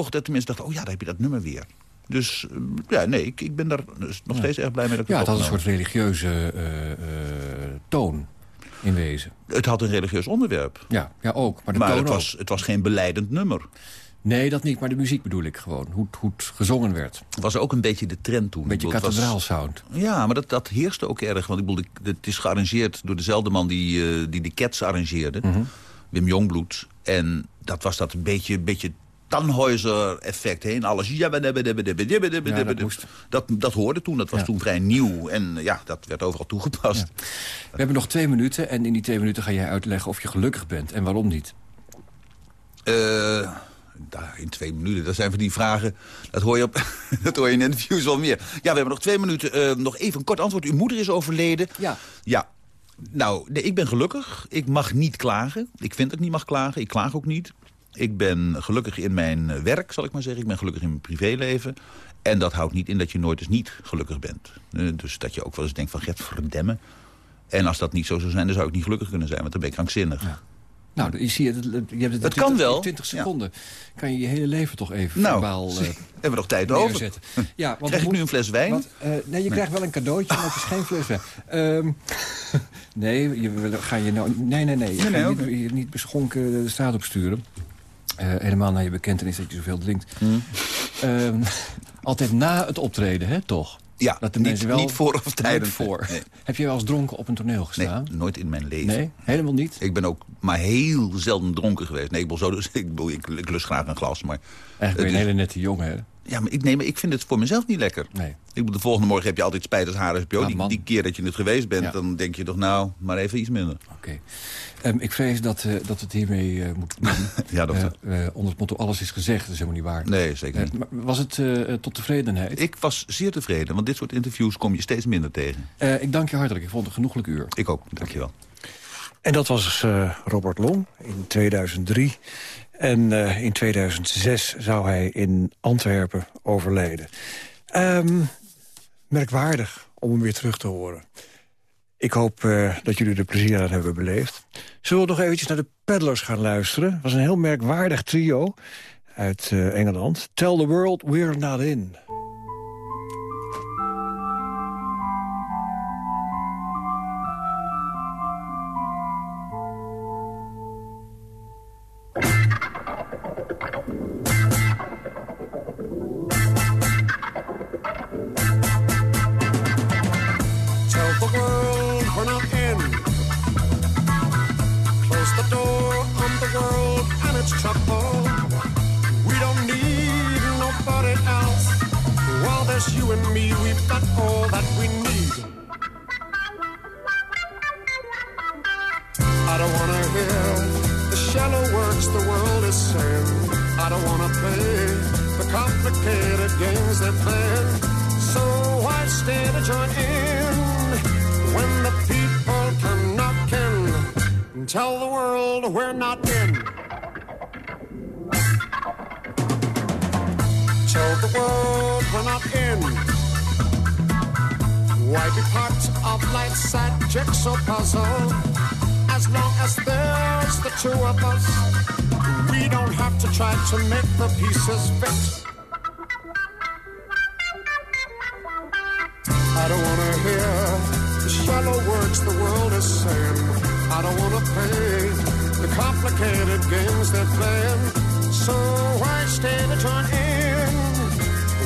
toch dat mensen dachten, oh ja, daar heb je dat nummer weer. Dus eh, ja, nee, ik, ik ben daar dus nog steeds erg blij mee dat ik Ja, het had een soort religieuze eh, eh, toon in wezen. Het had een religieus onderwerp. Ja, ja ook. Maar de Maar toon het ook. was, het was geen beleidend nummer. Nee, dat niet, maar de muziek bedoel ik gewoon. Hoe, het- hoe het gezongen werd. Het was ook een beetje de trend toen. Een beetje kathedraalsound. Ja, maar dat, dat heerste ook erg. Want ik bedoel, het is gearrangeerd door dezelfde man die, eh, die de Cats arrangeerde. Mhm. Wim Jongbloed. En dat was dat een beetje, beetje Tannhäuser-effect heen. Alles. Ja, dat moest. dat, dat hoorde toen. Dat was Ja. toen vrij nieuw. En ja, dat werd overal toegepast. We hebben nog twee minuten en in die twee minuten ga jij uitleggen of je gelukkig bent en waarom niet. Daar in twee minuten, dat zijn van die vragen... dat hoor je, op, dat hoor je in interviews wel meer. Ja, we hebben nog twee minuten. Eh, nog even een kort antwoord. Uw moeder is overleden. Ja. Ja. Nou, nee, ik ben gelukkig. Ik mag niet klagen. Ik vind dat ik niet mag klagen. Ik klaag ook niet. Ik ben gelukkig in mijn eh, werk, zal ik maar zeggen. Ik ben gelukkig in mijn privéleven. En dat houdt niet in dat je nooit eens niet gelukkig bent. Eh, dus dat je ook wel eens denkt van, get verdemmen. En als dat niet zo zou zijn, dan zou ik niet gelukkig kunnen zijn. Want dan ben ik krankzinnig. Nou, je, ziet, je hebt het, Het kan wel. 20 seconden. Kan je je hele leven toch even Nou, verbaal eh, hebben we nog tijd over. Ja, want Krijg ik nu een fles wijn? nee, je krijgt wel een cadeautje, maar het is geen fles wijn. Ehm, nee, je, ga je nou, nee, nee, nee. Je Nee, nee, niet, je niet beschonken de straat op sturen. Eh, helemaal na je bekentenis dat je zoveel drinkt. Hmm. Ehm, altijd na het optreden, hè, toch? Ja, Dat de niet, mensen wel- niet voor of tijdens. Voor. Nee, Heb je wel eens dronken op een toneel nee, gestaan? nooit in mijn leven. Nee, helemaal niet. Ik ben ook maar heel zelden dronken geweest. Nee, ik, ben zo, dus, ik, ik, ik lust graag een glas, maar... Eigenlijk ben je een hele nette jongen, hè? Ja, maar ik, nee, maar ik vind het voor mezelf niet lekker. Nee. Ik bedoel, de volgende morgen heb je altijd spijt als haar. Ja, die, die keer dat je het geweest bent, Ja. dan denk je toch nou, maar even iets minder. Oké. Ehm, ik vrees dat, eh, dat het hiermee eh moet doen. Ja, dokter. Eh, eh, onder het motto alles is gezegd, dat is helemaal niet waar. Nee, zeker niet. Maar was het tot tevredenheid? Ik was zeer tevreden, want dit soort interviews kom je steeds minder tegen. Eh, ik dank je hartelijk. Ik vond het een genoeglijk uur. Ik ook, dankjewel. En dat was eh, Robert Long in 2003. En eh, in 2006 zou hij in Antwerpen overleden. Ehm, merkwaardig om hem weer terug te horen. Ik hoop eh, dat jullie er plezier aan hebben beleefd. Zullen we nog eventjes naar de Peddlers gaan luisteren? Het was een heel merkwaardig trio uit eh, Engeland. Tell the world we're not in. The shallow words the world is saying. I don't wanna play the complicated games they're playing. So why stay to join in when the people come knocking and tell the world we're not in? Tell the world we're not in. Why be part of life's sad jigsaw puzzle? As long as there's the two of us, we don't have to try to make the pieces fit. I don't wanna hear the shallow words the world is saying. I don't wanna play the complicated games they're playing. So why stay to join in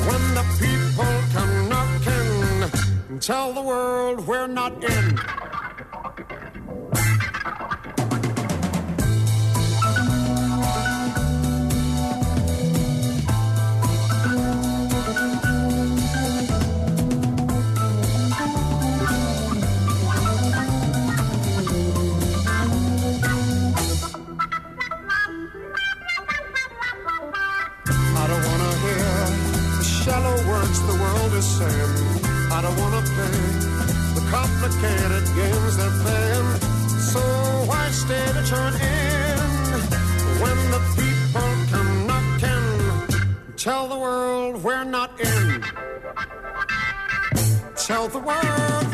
when the people come knocking and tell the world we're not in? Complicated games they're playing. So why stay to turn in when the people come knocking? Tell the world we're not in. Tell the world